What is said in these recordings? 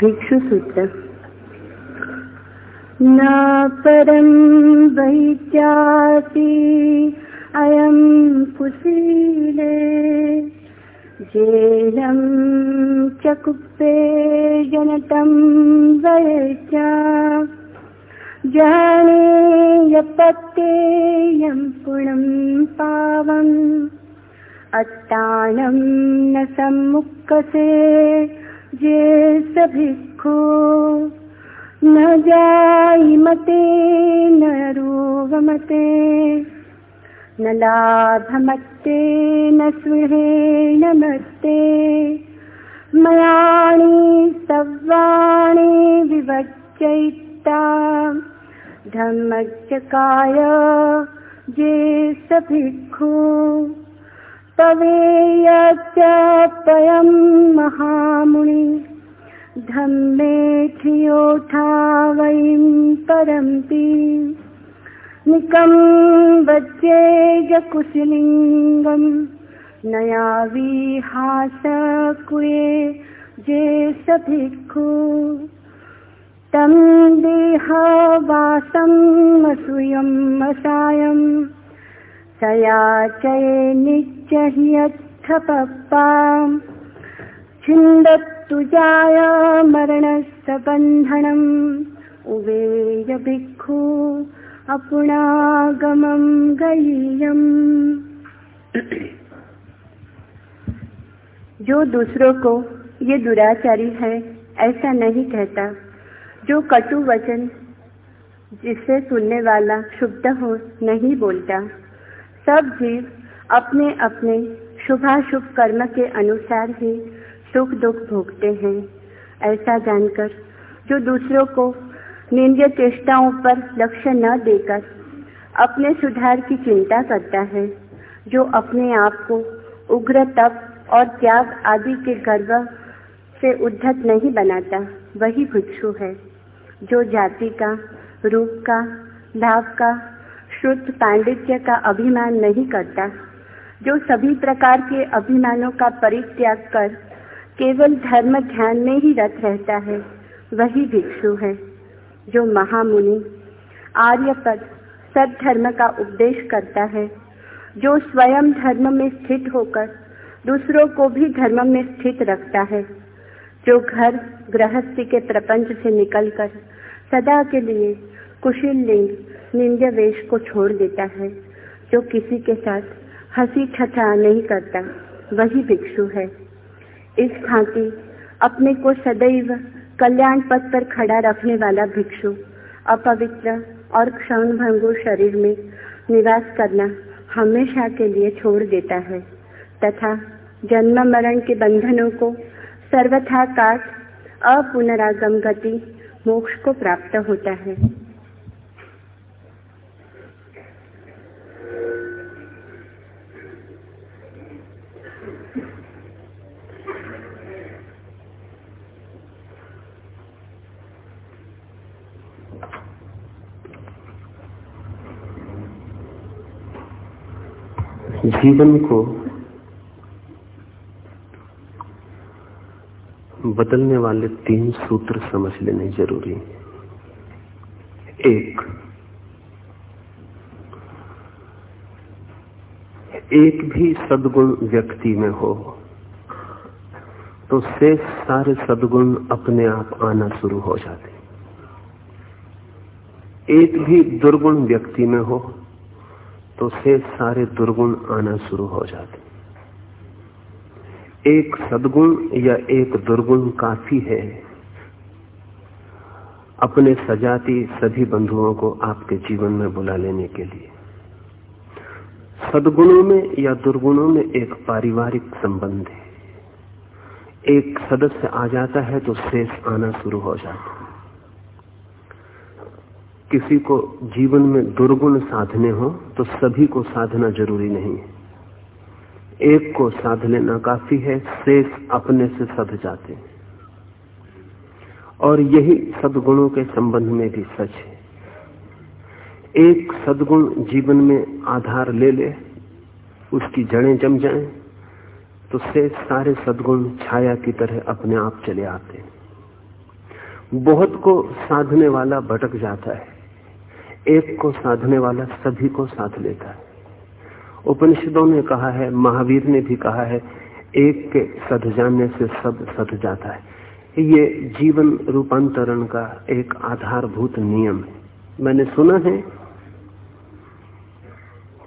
भिक्षु सूत्र न परं वैत्याति अयं कुशीले, जेलं च कुप्पे जनतं वैत्या जानेयपत्येयं पुणं पावम् अत्तानं न सम्मुक्कसे जे सभिक्खो न जायिमते न रोगमते न लाभमत्ते न स्विहे न मत्ते मयाणि सव्वाणि विवच्चयित्ता धम्मचकाय जे सभिक्खु तवेयत्यपयं महामुनि। धम्मेठियोठा वयं परन्ति निकं वज्रेजकुशलिङ्गं नया विहासकुये जे सभिक्खु। तं देहवासम् असूयम् असायम् छिन्दत्तुजाय मरणस्य बन्धनम् उवेय भिक्षु जो दूसरों को ये दुराचारी है, ऐसा नहीं कहता। जो कटु वचन जिससे सुनने वाला शुद्ध हो, नहीं बोलता। सब जीव अपने अपने शुभाशुभ कर्म के अनुसार ही सुख दुख भोगते हैं। ऐसा जानकर जो दूसरों को निंद्य चेष्टाओं पर लक्ष्य न देकर अपने सुधार की चिंता करता है, जो अपने आप को उग्र तप और त्याग आदि के गर्व से उद्धत नहीं बनाता, वही भिक्षु है, जो जाति का, रूप का, भाव का शुद्ध पांडित्य का अभिमान नहीं करता, जो सभी प्रकार के अभिमानों का परित्याग कर केवल धर्म ध्यान में ही रत रहता है, वही भिक्षु है, जो महामुनि आर्यपद सद्धर्म का उपदेश करता है, जो स्वयं धर्म में स्थित होकर दूसरों को भी धर्म में स्थित रखता है, जो घर गृहस्थी के प्रपंच से निकलकर सदा के लिए कुशील लिंग निंद्य वेश को छोड़ देता है, जो किसी के साथ हँसी ठठा नहीं करता, वही भिक्षु है। इस भांति अपने को सदैव कल्याण पथ पर खड़ा रखने वाला भिक्षु, अपवित्र और क्षण भंगुर शरीर में निवास करना हमेशा के लिए छोड़ देता है, तथा जन्म मरण के बंधनों को सर्वथा काट, अपुनरागम गति मोक्ष को प्राप्त होता है। जीवन को बदलने वाले तीन सूत्र समझ लेने ज़रूरी एक एक भी सदगुण व्यक्ति में हो तो शेष सारे सदगुण अपने आप आना शुरू हो जाते एक भी दुर्गुण व्यक्ति में हो तो शेष सारे दुर्गुण आना शुरू हो जाते एक सदगुण या एक दुर्गुण काफ़ी है। अपने सजाती सभी बंधुओं को आपके जीवन में बुला लेने के लिए। सदगुणों में या दुर्गुणों में एक पारिवारिक संबंध है। एक सदस्य आ जाता है तो शेष आना शुरू हो जाता है। किसी को जीवन में दुर्गुण साधने हो तो सभी को साधना ज़रूरी नहीं है। एक को साध लेना काफ़ी है, शेष अपने से सध जाते हैं। और यही सदगुणों के संबंध में भी सच है। एक सदगुण जीवन में आधार ले ले, उसकी जड़ें जम जाएँ तो शेष सारे सदगुण छाया की तरह अपने आप चले आते हैं। बहुत को साधने वाला भटक जाता है। एक को साधने वाला सभी को साध लेता है। उपनिषदों ने कहा है, महावीर ने भी कहा है, एक के सध जाने से सब सध जाता है। ये जीवन रूपांतरण का एक आधारभूत नियम है। मैंने सुना है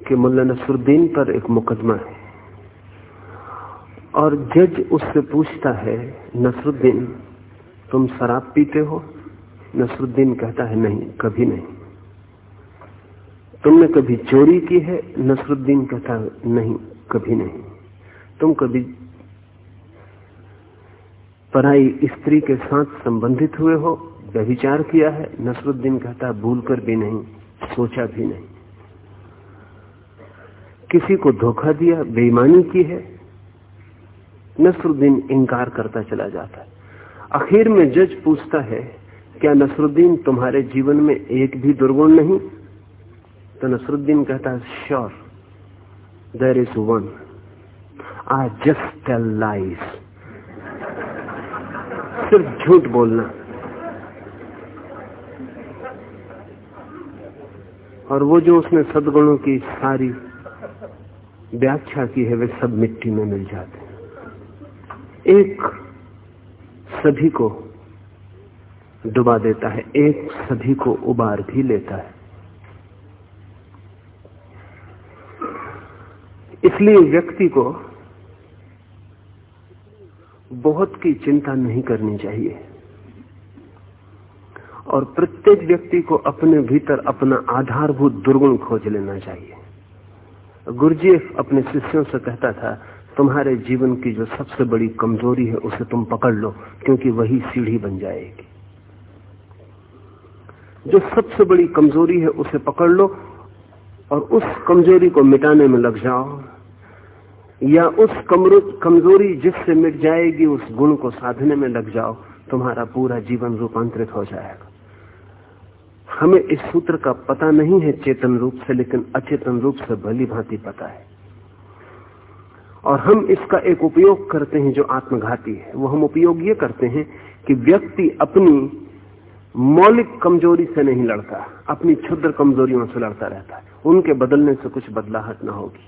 कि मुल्ला नसरुद्दीन पर एक मुकदमा है और जज उससे पूछता है, नसरुद्दीन, तुम शराब पीते हो? नसरुद्दीन कहता है, नहीं, कभी नहीं। तुमने कभी चोरी की है? नसरुद्दीन कहता, नहीं, कभी नहीं। तुम कभी पराई स्त्री के साथ संबंधित हुए हो? व्यभिचार किया है? नसरुद्दीन कहता, भूल कर भी नहीं, सोचा भी नहीं। किसी को धोखा दिया, बेईमानी की है? नसरुद्दीन इंकार करता चला जाता है। आखिर में जज पूछता है, क्या नसरुद्दीन तुम्हारे जीवन में एक भी दुर्गुण नहीं? तो नसरुद्दीन कहता है sure there is one I just tell lies सिर्फ़ झूठ बोलना। और वो जो उसने सदगुणों की सारी व्याख्या की है, वे सब मिट्टी में मिल जाते हैं। एक सभी को डुबा देता है, एक सभी को उबार भी लेता है। इसलिए व्यक्ति को बहुत की चिंता नहीं करनी चाहिए। और प्रत्येक व्यक्ति को अपने भीतर अपना आधारभूत दुर्गुण खोज लेना चाहिए। गुरुजीफ अपने शिष्यों से कहता था, तुम्हारे जीवन की जो सबसे बड़ी कमज़ोरी है, उसे तुम पकड़ लो, क्योंकि वही सीढ़ी बन जाएगी। जो सबसे बड़ी कमज़ोरी है, उसे पकड़ लो और उस कमज़ोरी को मिटाने में लग जाओ। या उस कमज़ोरी जिससे मिट जाएगी, उस गुण को साधने में लग जाओ, तुम्हारा पूरा जीवन रूपांतरित हो जाएगा। हमें इस सूत्र का पता नहीं है चेतन रूप से, लेकिन अचेतन रूप से भली भांति पता है। और हम इसका एक उपयोग करते हैं जो आत्मघाती है। वो हम उपयोग ये करते हैं कि व्यक्ति अपनी मौलिक कमज़ोरी से नहीं लड़ता, अपनी क्षुद्र कमजोरियों से लड़ता रहता है। उनके बदलने से कुछ बदलाहट ना होगी।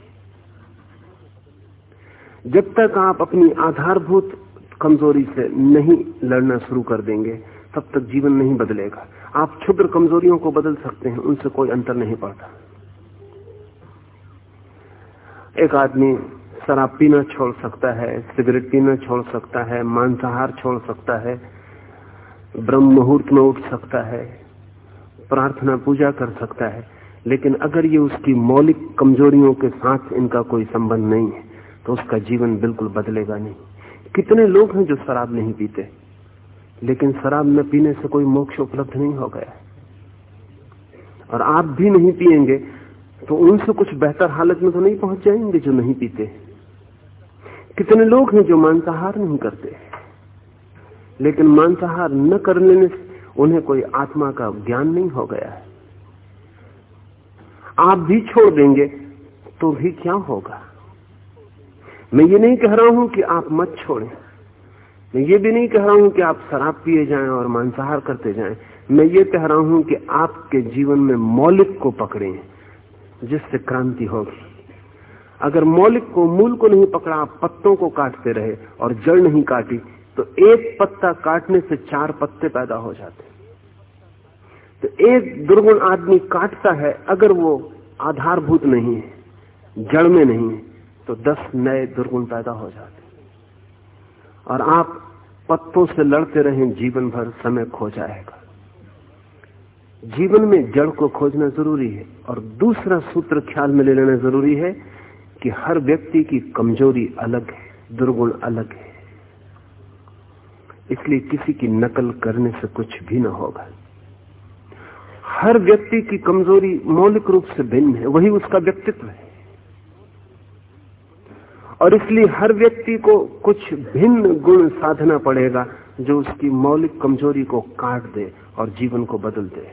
जब तक आप अपनी आधारभूत कमज़ोरी से नहीं लड़ना शुरू कर देंगे, तब तक जीवन नहीं बदलेगा। आप क्षुद्र कमजोरियों को बदल सकते हैं, उनसे कोई अंतर नहीं पड़ता। एक आदमी शराब पीना छोड़ सकता है, सिगरेट पीना छोड़ सकता है, मांसाहार छोड़ सकता है, ब्रह्म मुहूर्त में उठ सकता है, प्रार्थना पूजा कर सकता है लेकिन अगर ये उसकी मौलिक कमजोरियों के साथ इनका कोई संबंध नहीं है तो उसका जीवन बिल्कुल बदलेगा नहीं। कितने लोग हैं जो शराब नहीं पीते, लेकिन शराब न पीने से कोई मोक्ष उपलब्ध नहीं हो गया। और आप भी नहीं पिएँगे तो उनसे कुछ बेहतर हालत में तो नहीं पहुँच जाएँगे जो नहीं पीते। कितने लोग हैं जो मांसाहार नहीं करते, लेकिन मांसाहार न कर लेने से उन्हें कोई आत्मा का ज्ञान नहीं हो गया। है आप भी छोड़ देंगे तो भी क्या होगा? मैं ये नहीं कह रहा हूँ कि आप मत छोड़ें। मैं ये भी नहीं कह रहा हूँ कि आप शराब पिए जाएँ और मांसाहार करते जाएँ। मैं ये कह रहा हूँ कि आपके जीवन में मौलिक को पकड़े, जिससे क्रांति होगी। अगर मौलिक को, मूल को नहीं पकड़ा, आप पत्तों को काटते रहे और जड़ नहीं काटी तो एक पत्ता काटने से चार पत्ते पैदा हो जाते। तो एक दुर्गुण आदमी काटता है, अगर वो आधारभूत नहीं है, जड़ में नहीं है तो दस नए दुर्गुण पैदा हो जाते और आप पत्तों से लड़ते रहें, जीवन भर समय खो जाएगा। जीवन में जड़ को खोजना ज़रूरी है, और दूसरा सूत्र ख्याल में ले लेना ज़रूरी है कि हर व्यक्ति की कमज़ोरी अलग है, दुर्गुण अलग है। इसलिए किसी की नकल करने से कुछ भी न होगा। हर व्यक्ति की कमज़ोरी मौलिक रूप से भिन्न है, वही उसका व्यक्तित्व है। और इसलिए हर व्यक्ति को कुछ भिन्न गुण साधना पड़ेगा जो उसकी मौलिक कमज़ोरी को काट दे और जीवन को बदल दे।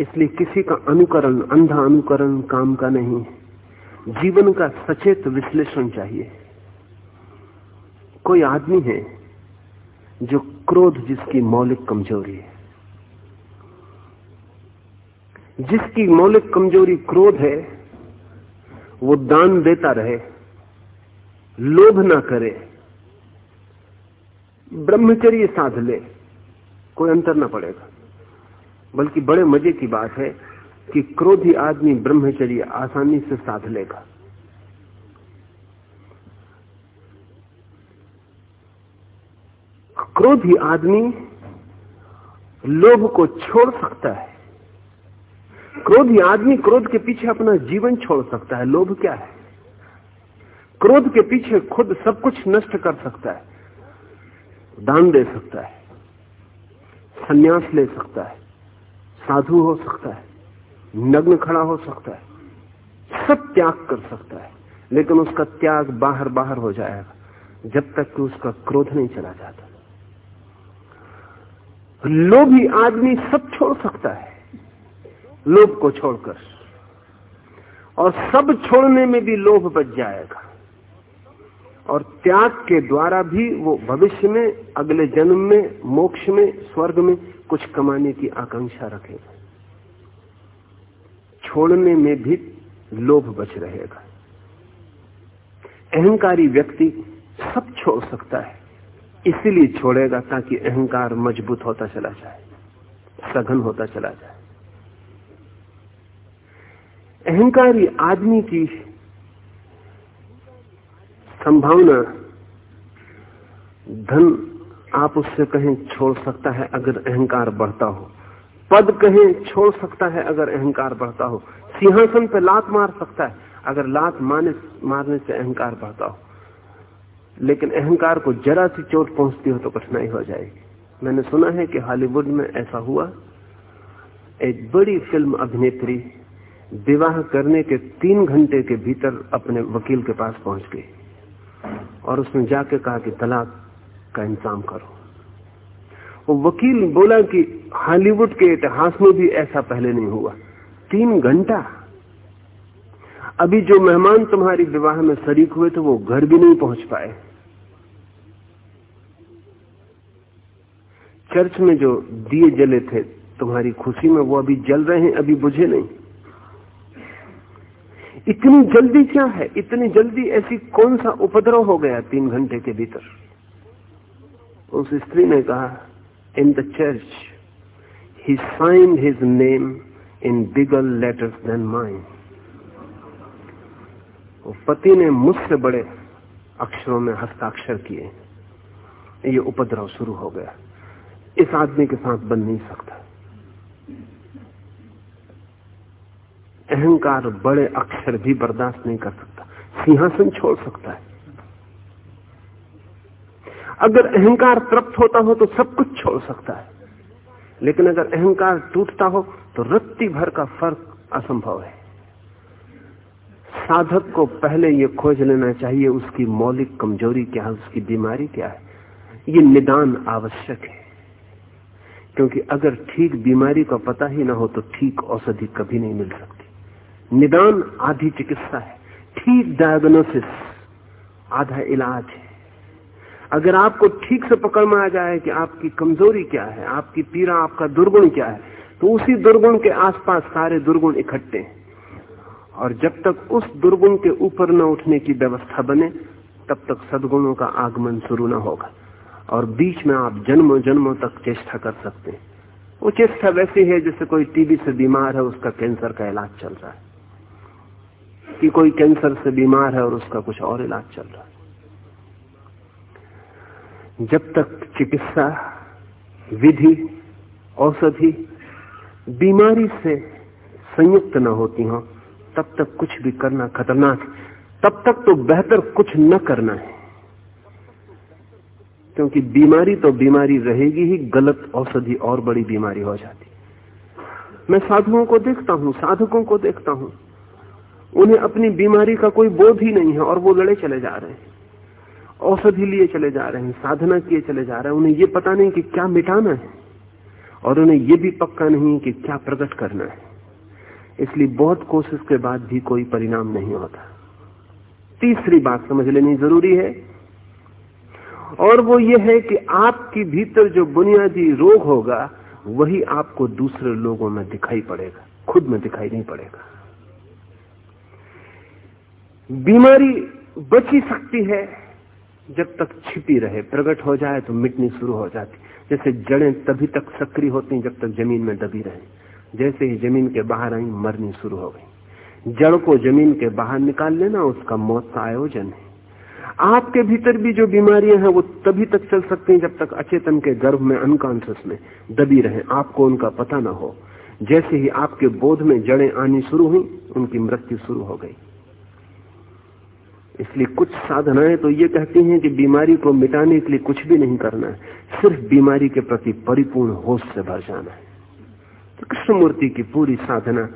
इसलिए किसी का अनुकरण, अंधा अनुकरण काम का नहीं है। जीवन का सचेत विश्लेषण चाहिए। कोई आदमी है जो क्रोध जिसकी मौलिक कमज़ोरी है। जिसकी मौलिक कमज़ोरी क्रोध है, वो दान देता रहे, लोभ ना करे, ब्रह्मचर्य साध ले, कोई अंतर ना पड़ेगा। बल्कि बड़े मज़े की बात है कि क्रोधी आदमी ब्रह्मचर्य आसानी से साध लेगा। क्रोधी आदमी लोभ को छोड़ सकता है क्रोधी आदमी क्रोध के पीछे अपना जीवन छोड़ सकता है। लोभ क्या है? क्रोध के पीछे खुद सब कुछ नष्ट कर सकता है। दान दे सकता है। संन्यास ले सकता है। साधु हो सकता है। नग्न खड़ा हो सकता है। सब त्याग कर सकता है। लेकिन उसका त्याग बाहर बाहर हो जाएगा। जब तक कि उसका क्रोध नहीं चला जाता। लोभी आदमी सब छोड़ सकता है। लोभ को छोड़कर। और सब छोड़ने में भी लोभ बच जाएगा। और त्याग के द्वारा भी वो भविष्य में, अगले जन्म में, मोक्ष में, स्वर्ग में कुछ कमाने की आकांक्षा रखेगा। छोड़ने में भी लोभ बच रहेगा। अहंकारी व्यक्ति सब छोड़ सकता है, इसीलिए छोड़ेगा ताकि अहंकार मज़बूत होता चला जाए, सघन होता चला जाए। अहंकारी आदमी की संभावना, धन आप उससे कहें छोड़ सकता है अगर अहंकार बढ़ता हो। पद कहें छोड़ सकता है अगर अहंकार बढ़ता हो। सिंहासन पे लात मार सकता है अगर लात मारने मारने से अहंकार बढ़ता हो। लेकिन अहंकार को जरा सी चोट पहुँचती हो तो कठिनाई हो जाएगी। मैंने सुना है कि हॉलीवुड में ऐसा हुआ। एक बड़ी फ़िल्म अभिनेत्री विवाह करने के तीन घंटे के भीतर अपने वकील के पास पहुँच गई और उसने जाके कहा कि तलाक का इंतज़ाम करो। वो वकील बोला कि हॉलीवुड के इतिहास में भी ऐसा पहले नहीं हुआ। तीन घंटा? अभी जो मेहमान तुम्हारी विवाह में शरीक हुए थे, वो घर भी नहीं पहुँच पाए। चर्च में जो दिए जले थे तुम्हारी खुशी में, वो अभी जल रहे हैं, अभी बुझे नहीं। इतनी जल्दी क्या है? इतनी जल्दी ऐसी कौन सा उपद्रव हो गया तीन घंटे के भीतर? उस स्त्री ने कहा in the church he signed his name in bigger letters than mine पति ने मुझसे बड़े अक्षरों में हस्ताक्षर किए। ये उपद्रव शुरू हो गया। इस आदमी के साथ बन नहीं सकता। अहंकार बड़े अक्षर भी बर्दाश्त नहीं कर सकता। सिंहासन छोड़ सकता है। अगर अहंकार तृप्त होता हो तो सब कुछ छोड़ सकता है। लेकिन अगर अहंकार टूटता हो तो रत्ती भर का फ़र्क असंभव है। साधक को पहले ये खोज लेना चाहिए, उसकी मौलिक कमज़ोरी क्या है, उसकी बीमारी क्या है। ये निदान आवश्यक है। क्योंकि अगर ठीक बीमारी का पता ही ना हो तो ठीक औषधि कभी नहीं मिल सकती। निदान आधी चिकित्सा है। ठीक डायग्नोसिस आधा इलाज है। अगर आपको ठीक से पकड़ में आ जाए कि आपकी कमज़ोरी क्या है, आपकी पीड़ा, आपका दुर्गुण क्या है तो उसी दुर्गुण के आसपास सारे दुर्गुण इकट्ठे हैं। और जब तक उस दुर्गुण के ऊपर न उठने की व्यवस्था बने, तब तक सदगुणों का आगमन शुरू न होगा। और बीच में आप जन्मों जन्मों तक चेष्टा कर सकते हैं। वो चेष्टा वैसी है जैसे कोई टीबी से बीमार है, उसका कैंसर का इलाज चल रहा है। कि कोई कैंसर से बीमार है और उसका कुछ और इलाज चल रहा है। जब तक चिकित्सा विधि, औषधि बीमारी से संयुक्त न होती हो, तब तक कुछ भी करना खतरनाक तब तक तो बेहतर कुछ न करना है। क्योंकि बीमारी तो बीमारी रहेगी ही, गलत औषधि और बड़ी बीमारी हो जाती। मैं साधुओं को देखता हूँ, साधकों को देखता हूँ। उन्हें अपनी बीमारी का कोई बोध ही नहीं है और वो लड़े चले जा रहे हैं। औषधि लिए चले जा रहे हैं, साधना किए चले जा रहे हैं। उन्हें ये पता नहीं कि क्या मिटाना है और उन्हें ये भी पक्का नहीं कि क्या प्रकट करना है। इसलिए बहुत कोशिश के बाद भी कोई परिणाम नहीं होता। तीसरी बात समझ लेनी ज़रूरी है और वो ये है कि आपके भीतर जो बुनियादी रोग होगा, वही आपको दूसरे लोगों में दिखाई पड़ेगा, खुद में दिखाई नहीं पड़ेगा। बीमारी बची सकती है, जब तक छिपी रहे प्रकट हो जाए तो मिटनी शुरू हो जाती। जैसे जड़ें तभी तक सक्रिय होती जब तक ज़मीन में दबी रहे। जैसे ही ज़मीन के बाहर आई, मरनी शुरू हो गई। जड़ को ज़मीन के बाहर निकाल लेना उसका मौत का आयोजन है। आपके भीतर भी जो बीमारियाँ हैं, वो तभी तक चल सकती हैं जब तक अचेतन के गर्भ में अनकॉन्सियस में दबी रहे। आपको उनका पता ना हो। जैसे ही आपके बोध में जड़ें आनी शुरू हुई, उनकी मृत्यु शुरू हो गई। इसलिए कुछ साधनाएँ तो ये कहती हैं कि बीमारी को मिटाने के लिए कुछ भी नहीं करना है। सिर्फ़ बीमारी के प्रति परिपूर्ण होश से भर जाना है। तो कृष्णमूर्ति की पूरी साधना,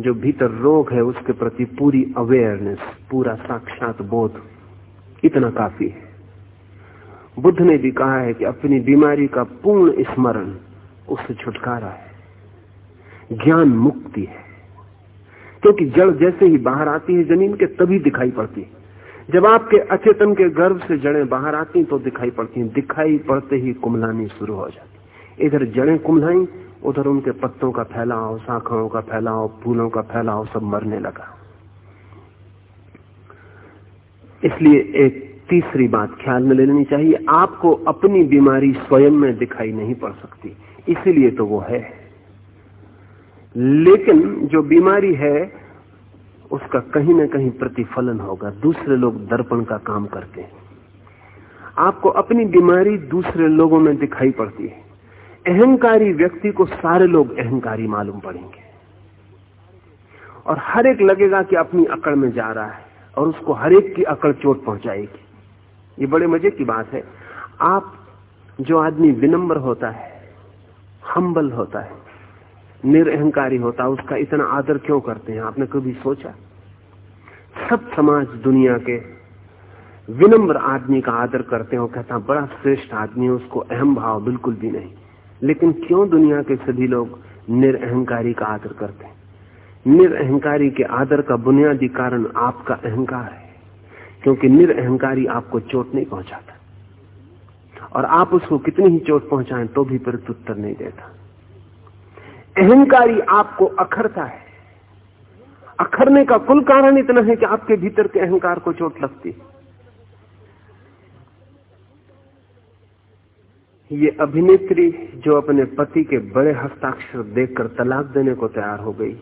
जो भीतर रोग है, उसके प्रति पूरी अवेयरनेस पूरा साक्षात बोध, इतना काफ़ी है। बुद्ध ने भी कहा है कि अपनी बीमारी का पूर्ण स्मरण उससे छुटकारा है। ज्ञान मुक्ति है। क्योंकि जड़ जैसे ही बाहर आती है, ज़मीन के तभी दिखाई पड़ती है। जब आपके अचेतन के गर्भ से जड़ें बाहर आती तो दिखाई पड़ती हैं। दिखाई पड़ते ही कुमलानी शुरू हो जाती इधर जड़ें कुमलाई उधर उनके पत्तों का फैलाव शाखाओं का फैलाव, फूलों का फैलाव सब मरने लगा। इसलिए एक तीसरी बात ख्याल में लेनी चाहिए। आपको अपनी बीमारी स्वयं में दिखाई नहीं पड़ सकती। इसीलिए तो वो है। लेकिन जो बीमारी है उसका कहीं ना कहीं प्रतिफलन होगा। दूसरे लोग दर्पण का काम करते हैं। आपको अपनी बीमारी दूसरे लोगों में दिखाई पड़ती है। अहंकारी व्यक्ति को सारे लोग अहंकारी मालूम पड़ेंगे। और हर एक लगेगा कि अपनी अकड़ में जा रहा है और उसको हर एक की अकड़ चोट पहुंचाएगी। ये बड़े मज़े की बात है। आप जो आदमी विनम्र होता है हम्बल होता है, निरअहकारी होता है, उसका इतना आदर क्यों करते हैं? आपने कभी सोचा? सब समाज दुनिया के विनम्र आदमी का आदर करते हैं, कहता बड़ा श्रेष्ठ आदमी है, उसको अहम भाव बिल्कुल भी नहीं। लेकिन क्यों दुनिया के सभी लोग निरअहकारी का आदर करते हैं? निरअहकारी के आदर का बुनियादी कारण आपका अहंकार है, क्योंकि निरअहकारी आपको चोट नहीं पहुंचाता। और आप उसको कितनी ही चोट पहुंचाएँ तो भी प्रत्युत्तर नहीं देता। अहंकारी आपको अखरता है। अखरने का कुल कारण इतना है कि आपके भीतर के अहंकार को चोट लगती ये अभिनेत्री जो अपने पति के बड़े हस्ताक्षर देखकर तलाक देने को तैयार हो गई,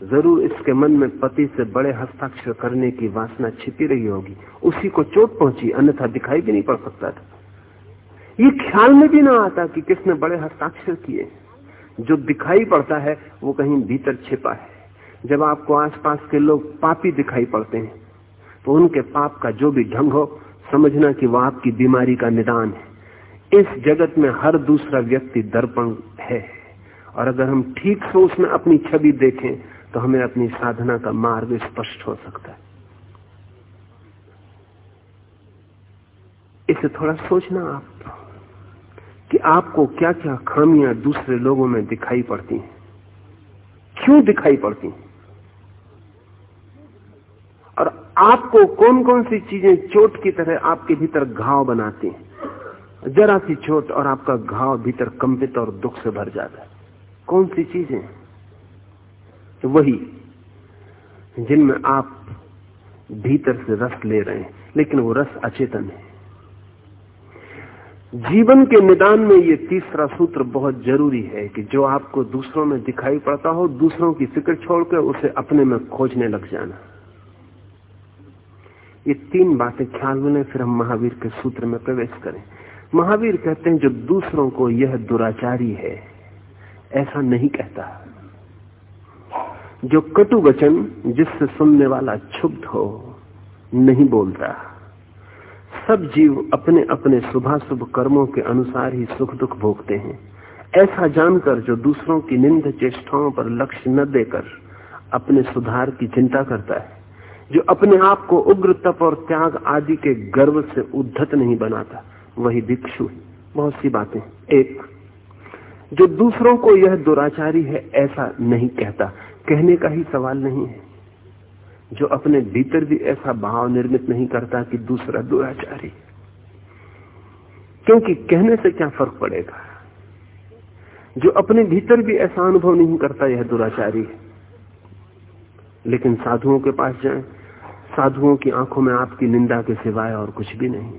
ज़रूर इसके मन में पति से बड़े हस्ताक्षर करने की वासना छिपी रही होगी। उसी को चोट पहुँची, अन्यथा दिखाई भी नहीं पड़ सकता था। ये ख्याल में भी ना आता कि किसने बड़े हस्ताक्षर किए। जो दिखाई पड़ता है, वो कहीं भीतर छिपा है। जब आपको आसपास के लोग पापी दिखाई पड़ते हैं तो उनके पाप का जो भी ढंग हो, समझना कि वह आपकी बीमारी का निदान है। इस जगत में हर दूसरा व्यक्ति दर्पण है। और अगर हम ठीक से उसमें अपनी छवि देखें तो हमें अपनी साधना का मार्ग स्पष्ट हो सकता है। इसे थोड़ा सोचना आप कि आपको क्या क्या खामियाँ दूसरे लोगों में दिखाई पड़ती हैं? क्यों दिखाई पड़ती हैं और आपको कौन कौन सी चीज़ें चोट की तरह आपके भीतर घाव बनाती हैं? जरा सी चोट और आपका घाव भीतर कंपित और दुख से भर जाता है। कौन सी चीज़ें? तो वही, जिनमें आप भीतर से रस ले रहे हैं, लेकिन वो रस अचेतन है। जीवन के निदान में ये तीसरा सूत्र बहुत ज़रूरी है कि जो आपको दूसरों में दिखाई पड़ता हो, दूसरों की फ़िक्र छोड़कर उसे अपने में खोजने लग जाना। ये तीन बातें ख्याल में फिर हम महावीर के सूत्र में प्रवेश करें। महावीर कहते हैं, जो दूसरों को यह दुराचारी है, ऐसा नहीं कहता। जो कटु वचन जिससे सुनने वाला क्षुब्ध हो, नहीं बोल रहा। सब जीव अपने अपने शुभाशुभ कर्मों के अनुसार ही सुख दुख भोगते हैं। ऐसा जानकर जो दूसरों की निंद चेष्टाओं पर लक्ष्य न देकर अपने सुधार की चिंता करता है। जो अपने आप को उग्र तप और त्याग आदि के गर्व से उद्धत नहीं बनाता, वही भिक्षु बहुत सी बातें। एक, जो दूसरों को यह दुराचारी है, ऐसा नहीं कहता। कहने का ही सवाल नहीं है। जो अपने भीतर भी ऐसा भाव निर्मित नहीं करता कि दूसरा दुराचारी क्योंकि कहने से क्या फ़र्क पड़ेगा? जो अपने भीतर भी ऐसा अनुभव नहीं करता, यह दुराचारी है। लेकिन साधुओं के पास जाएँ साधुओं की आँखों में आपकी निंदा के सिवाय और कुछ भी नहीं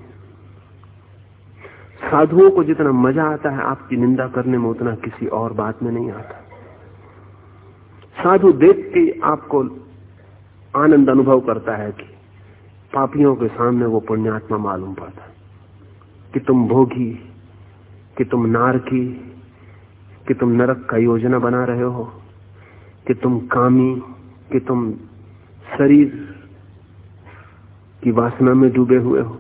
साधुओं को जितना मज़ा आता है, आपकी निंदा करने में उतना किसी और बात में नहीं आता। साधु देख के आपको आनंद अनुभव करता है कि पापियों के सामने वो पुण्यात्मा मालूम पड़ता है कि तुम भोगी, कि तुम नारकी, कि तुम नरक का योजना बना रहे हो, कि तुम कामी, कि तुम शरीर की वासना में डूबे हुए हो,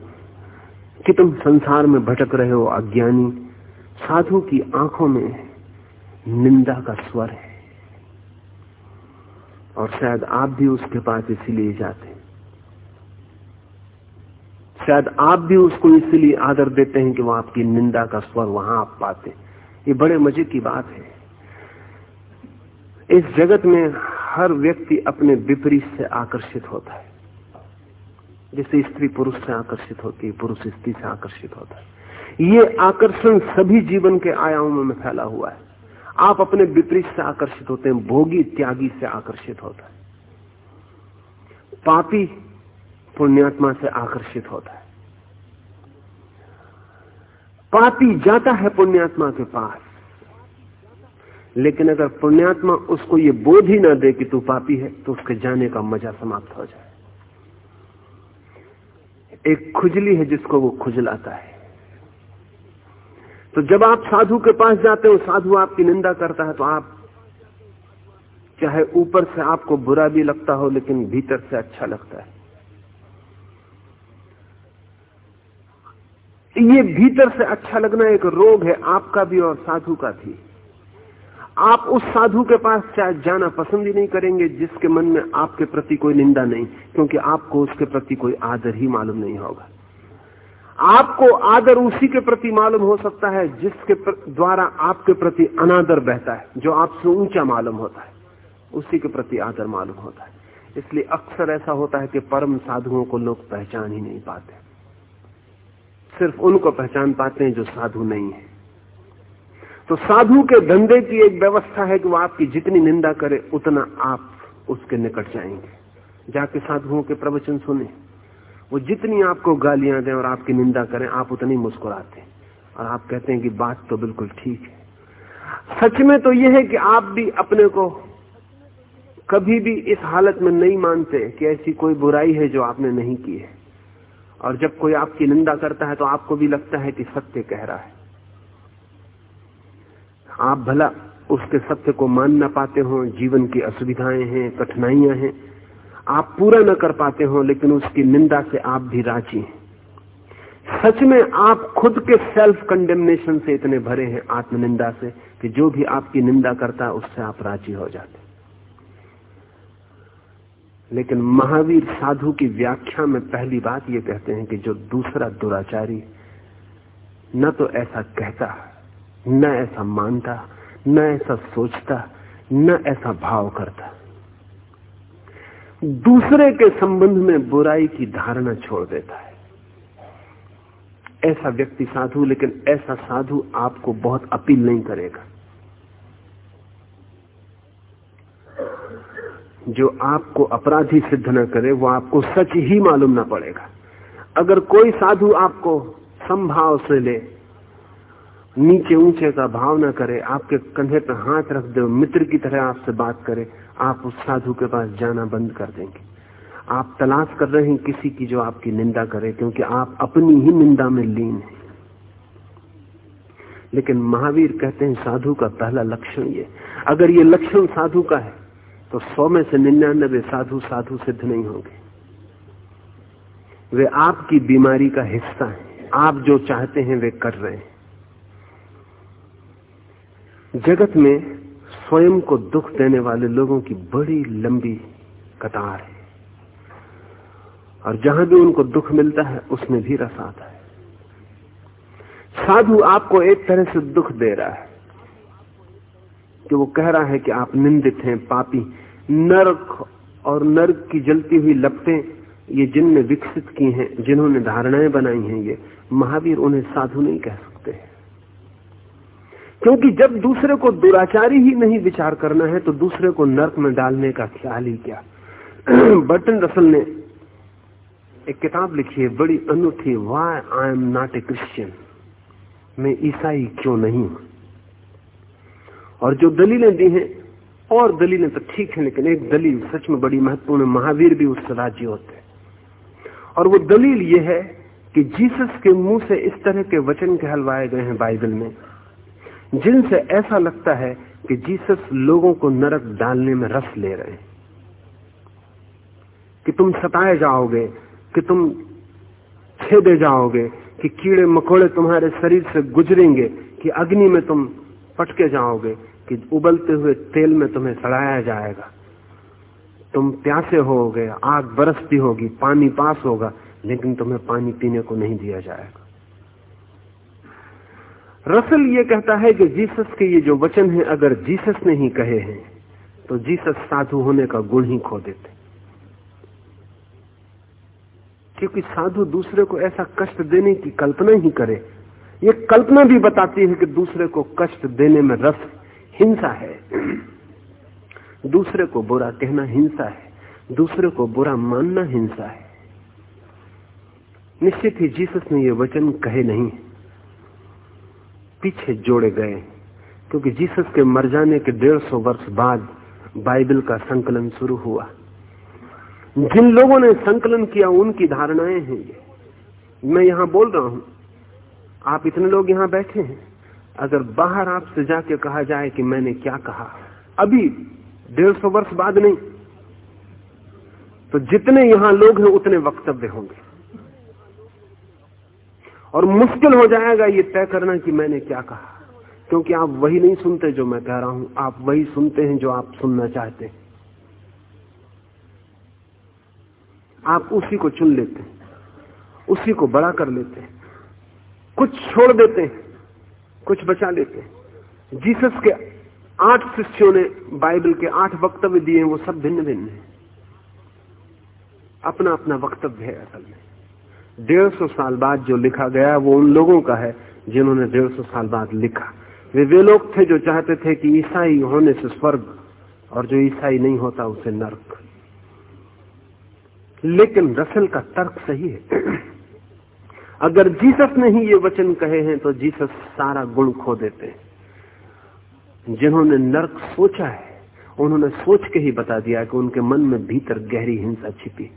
कि तुम संसार में भटक रहे हो अज्ञानी, साधु की आँखों में निंदा का स्वर है। और शायद आप भी उसके पास इसीलिए जाते शायद आप भी उसको इसीलिए आदर देते हैं कि वो आपकी निंदा का स्वर वहाँ आप पाते ये बड़े मज़े की बात है। इस जगत में हर व्यक्ति अपने विपरीत से आकर्षित होता है। जैसे स्त्री पुरुष से आकर्षित होती है, पुरुष स्त्री से आकर्षित होता है। ये आकर्षण सभी जीवन के आयामों में फैला हुआ है। आप अपने विपरीत से आकर्षित होते हैं, भोगी त्यागी से आकर्षित होता है। पापी पुण्यात्मा से आकर्षित होता है। पापी जाता है पुण्यात्मा के पास। लेकिन अगर पुण्यात्मा उसको ये बोध ही ना दे कि तू पापी है तो उसके जाने का मज़ा समाप्त हो जाए। एक खुजली है जिसको वो खुजलाता है। तो जब आप साधु के पास जाते हो, साधु आपकी निंदा करता है तो आप चाहे ऊपर से आपको बुरा भी लगता हो, लेकिन भीतर से अच्छा लगता है। ये भीतर से अच्छा लगना एक रोग है, आपका भी और साधु का भी। आप उस साधु के पास चाहे जाना पसंद ही नहीं करेंगे जिसके मन में आपके प्रति कोई निंदा नहीं, क्योंकि आपको उसके प्रति कोई आदर ही मालूम नहीं होगा। आपको आदर उसी के प्रति मालूम हो सकता है जिसके द्वारा आपके प्रति अनादर बहता है, जो आपसे ऊँचा मालूम होता है। उसी के प्रति आदर मालूम होता है। इसलिए अक्सर ऐसा होता है कि परम साधुओं को लोग पहचान ही नहीं पाते। सिर्फ़ उनको पहचान पाते हैं जो साधु नहीं है। तो साधु के धंधे की एक व्यवस्था है कि वो आपकी जितनी निंदा करे, उतना आप उसके निकट जाएँगे। जाके साधुओं के प्रवचन सुने। वो जितनी आपको गालियाँ दें और आपकी निंदा करें, आप उतनी मुस्कुराते और आप कहते हैं कि बात तो बिल्कुल ठीक है। सच में तो यह है कि आप भी अपने को कभी भी इस हालत में नहीं मानते कि ऐसी कोई बुराई है जो आपने नहीं की है। और जब कोई आपकी निंदा करता है तो आपको भी लगता है कि सत्य कह रहा है। आप भला उसके सत्य को मान ना पाते हो, जीवन की असुविधाएँ हैं, कठिनाइयाँ हैं। आप पूरा ना कर पाते हो, लेकिन उसकी निंदा से आप भी राज़ी हैं। सच में आप खुद के सेल्फ कंडेमनेशन से इतने भरे हैं आत्मनिंदा से कि जो भी आपकी निंदा करता है, उससे आप राज़ी हो जाते लेकिन महावीर साधु की व्याख्या में पहली बात ये कहते हैं कि जो दूसरा दुराचारी न तो ऐसा कहता न ऐसा मानता, न ऐसा सोचता, न ऐसा भाव करता। दूसरे के संबंध में बुराई की धारणा छोड़ देता है। ऐसा व्यक्ति साधु, लेकिन ऐसा साधु आपको बहुत अपील नहीं करेगा। जो आपको अपराधी सिद्ध न करे, वो आपको सच ही मालूम ना पड़ेगा। अगर कोई साधु आपको संभाव से ले नीचे ऊँचे का भाव न करे, आपके कंधे पर हाथ रख दे, मित्र की तरह आपसे बात करे, आप उस साधु के पास जाना बंद कर देंगे। आप तलाश कर रहे हैं किसी की जो आपकी निंदा करे, क्योंकि आप अपनी ही निंदा में लीन हैं। लेकिन महावीर कहते हैं, साधु का पहला लक्षण ये, अगर ये लक्षण साधु का है तो सौ में से निन्यानबे साधु साधु सिद्ध नहीं होंगे। वे आपकी बीमारी का हिस्सा हैं, आप जो चाहते हैं वे कर रहे हैं। जगत में स्वयं को दुख देने वाले लोगों की बड़ी लंबी कतार है। और जहाँ भी उनको दुख मिलता है, उसमें भी रस आता है। साधु आपको एक तरह से दुख दे रहा है कि वो कह रहा है कि आप निंदित हैं, पापी। नरक और नरक की जलती हुई लपटें, ये जिनने विकसित की हैं, जिन्होंने धारणाएँ बनाई हैं, ये महावीर उन्हें साधु नहीं कह सकते। क्योंकि जब दूसरे को दुराचारी ही नहीं विचार करना है तो दूसरे को नर्क में डालने का ख्याल ही क्या? बर्टन रसल ने एक किताब लिखी है, बड़ी अनूठी why I am not a Christian मैं ईसाई क्यों नहीं हूँ? और जो दलीलें दी हैं, और दलीलें तो ठीक है, लेकिन एक दलील सच में बड़ी महत्वपूर्ण महावीर भी उससे राज्य होते और वो दलील ये है कि जीसस के मुँह से इस तरह के वचन कहलवाए गए हैं बाइबल में जिनसे ऐसा लगता है कि जीसस लोगों को नरक डालने में रस ले रहे हैं। कि तुम सताए जाओगे, कि तुम छेदे जाओगे, कि कीड़े मकोड़े तुम्हारे शरीर से गुजरेंगे, कि अग्नि में तुम पटके जाओगे, कि उबलते हुए तेल में तुम्हें सड़ाया जाएगा। तुम प्यासे होगे, आग बरसती होगी, पानी पास होगा, लेकिन तुम्हें पानी पीने को नहीं दिया जाएगा। रसल ये कहता है कि जीसस के ये जो वचन है, अगर जीसस ने ही कहे हैं तो जीसस साधु होने का गुण ही खो देते क्योंकि साधु दूसरे को ऐसा कष्ट देने की कल्पना ही करे। ये कल्पना भी बताती है कि दूसरे को कष्ट देने में रस, हिंसा है। दूसरे को बुरा कहना हिंसा है। दूसरे को बुरा मानना हिंसा है। निश्चित ही जीसस ने ये वचन कहे नहीं पीछे जोड़े गए। क्योंकि जीसस के मर जाने के डेढ़ सौ वर्ष बाद बाइबल का संकलन शुरू हुआ। जिन लोगों ने संकलन किया, उनकी धारणाएँ हैं ये। मैं यहाँ बोल रहा हूँ, आप इतने लोग यहाँ बैठे हैं। अगर बाहर आपसे जाके कहा जाए कि मैंने क्या कहा, अभी डेढ़ सौ वर्ष बाद नहीं तो जितने यहाँ लोग हैं, उतने वक्तव्य होंगे। और मुश्किल हो जाएगा ये तय करना कि मैंने क्या कहा। क्योंकि आप वही नहीं सुनते जो मैं कह रहा हूँ, आप वही सुनते हैं जो आप सुनना चाहते हैं। आप उसी को चुन लेते हैं, उसी को बड़ा कर लेते हैं, कुछ छोड़ देते हैं, कुछ बचा लेते हैं। जीसस के आठ शिष्यों ने बाइबल के आठ वक्तव्य दिए हैं, वो सब भिन्न भिन्न हैं। अपना अपना वक्तव्य है असल में। डेढ़ सौ साल बाद जो लिखा गया वो उन लोगों का है जिन्होंने डेढ़ सौ साल बाद लिखा। वे वे लोग थे जो चाहते थे कि ईसाई होने से स्वर्ग और जो ईसाई नहीं होता उसे नर्क। लेकिन रसल का तर्क सही है। अगर जीसस ने ही ये वचन कहे हैं तो जीसस सारा गुण खो देते हैं। जिन्होंने नर्क सोचा है, उन्होंने सोच के ही बता दिया कि उनके मन में भीतर गहरी हिंसा छिपी।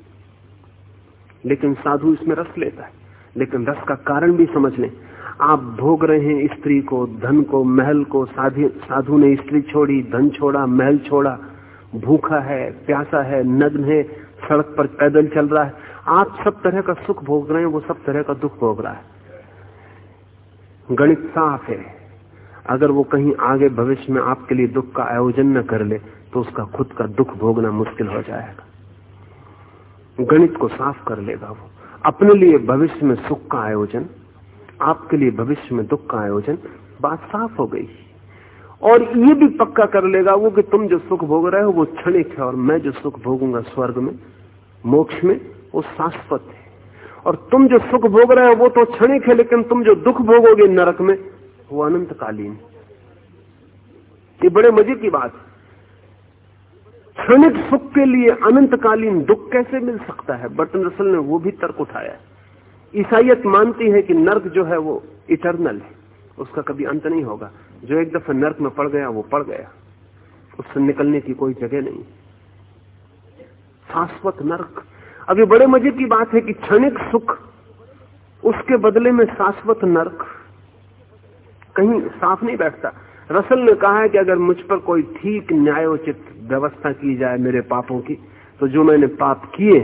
लेकिन साधु इसमें रस लेता है। लेकिन रस का कारण भी समझ लें। आप भोग रहे हैं स्त्री को, धन को, महल को, साधु ने स्त्री छोड़ी, धन छोड़ा, महल छोड़ा, भूखा है, प्यासा है, नग्न है, सड़क पर पैदल चल रहा है। आप सब तरह का सुख भोग रहे हैं, वो सब तरह का दुख भोग रहा है। गणित साफ़ है। अगर वो कहीं आगे भविष्य में आपके लिए दुख का आयोजन न कर ले तो उसका खुद का दुख भोगना मुश्किल हो जाएगा। गणित को साफ़ कर लेगा वो। अपने लिए भविष्य में सुख का आयोजन, आपके लिए भविष्य में दुख का आयोजन, बात साफ़ हो गई। और ये भी पक्का कर लेगा वो कि तुम जो सुख भोग रहे हो वो क्षणिक है और मैं जो सुख भोगूँगा स्वर्ग में, मोक्ष में, वो शाश्वत है। और तुम जो सुख भोग रहे हो वो तो क्षणिक है, लेकिन तुम जो दुख भोगोगे नरक में, वो अनंतकालीन ये बड़े मज़े की बात क्षणिक सुख के लिए अनंतकालीन दुख कैसे मिल सकता है? बर्टन रसल ने वो भी तर्क उठाया। ईसाइत मानती है कि नर्क जो है वो इटरनल है। उसका कभी अंत नहीं होगा। जो एक दफ़ा नर्क में पड़ गया, वो पड़ गया। उससे निकलने की कोई जगह नहीं। शाश्वत नर्क। ये बड़े मज़े की बात है कि क्षणिक सुख, उसके बदले में शाश्वत नर्क कहीं साफ़ नहीं बैठता। रसल ने कहा है कि अगर मुझ पर कोई ठीक न्यायोचित व्यवस्था की जाए मेरे पापों की तो जो मैंने पाप किए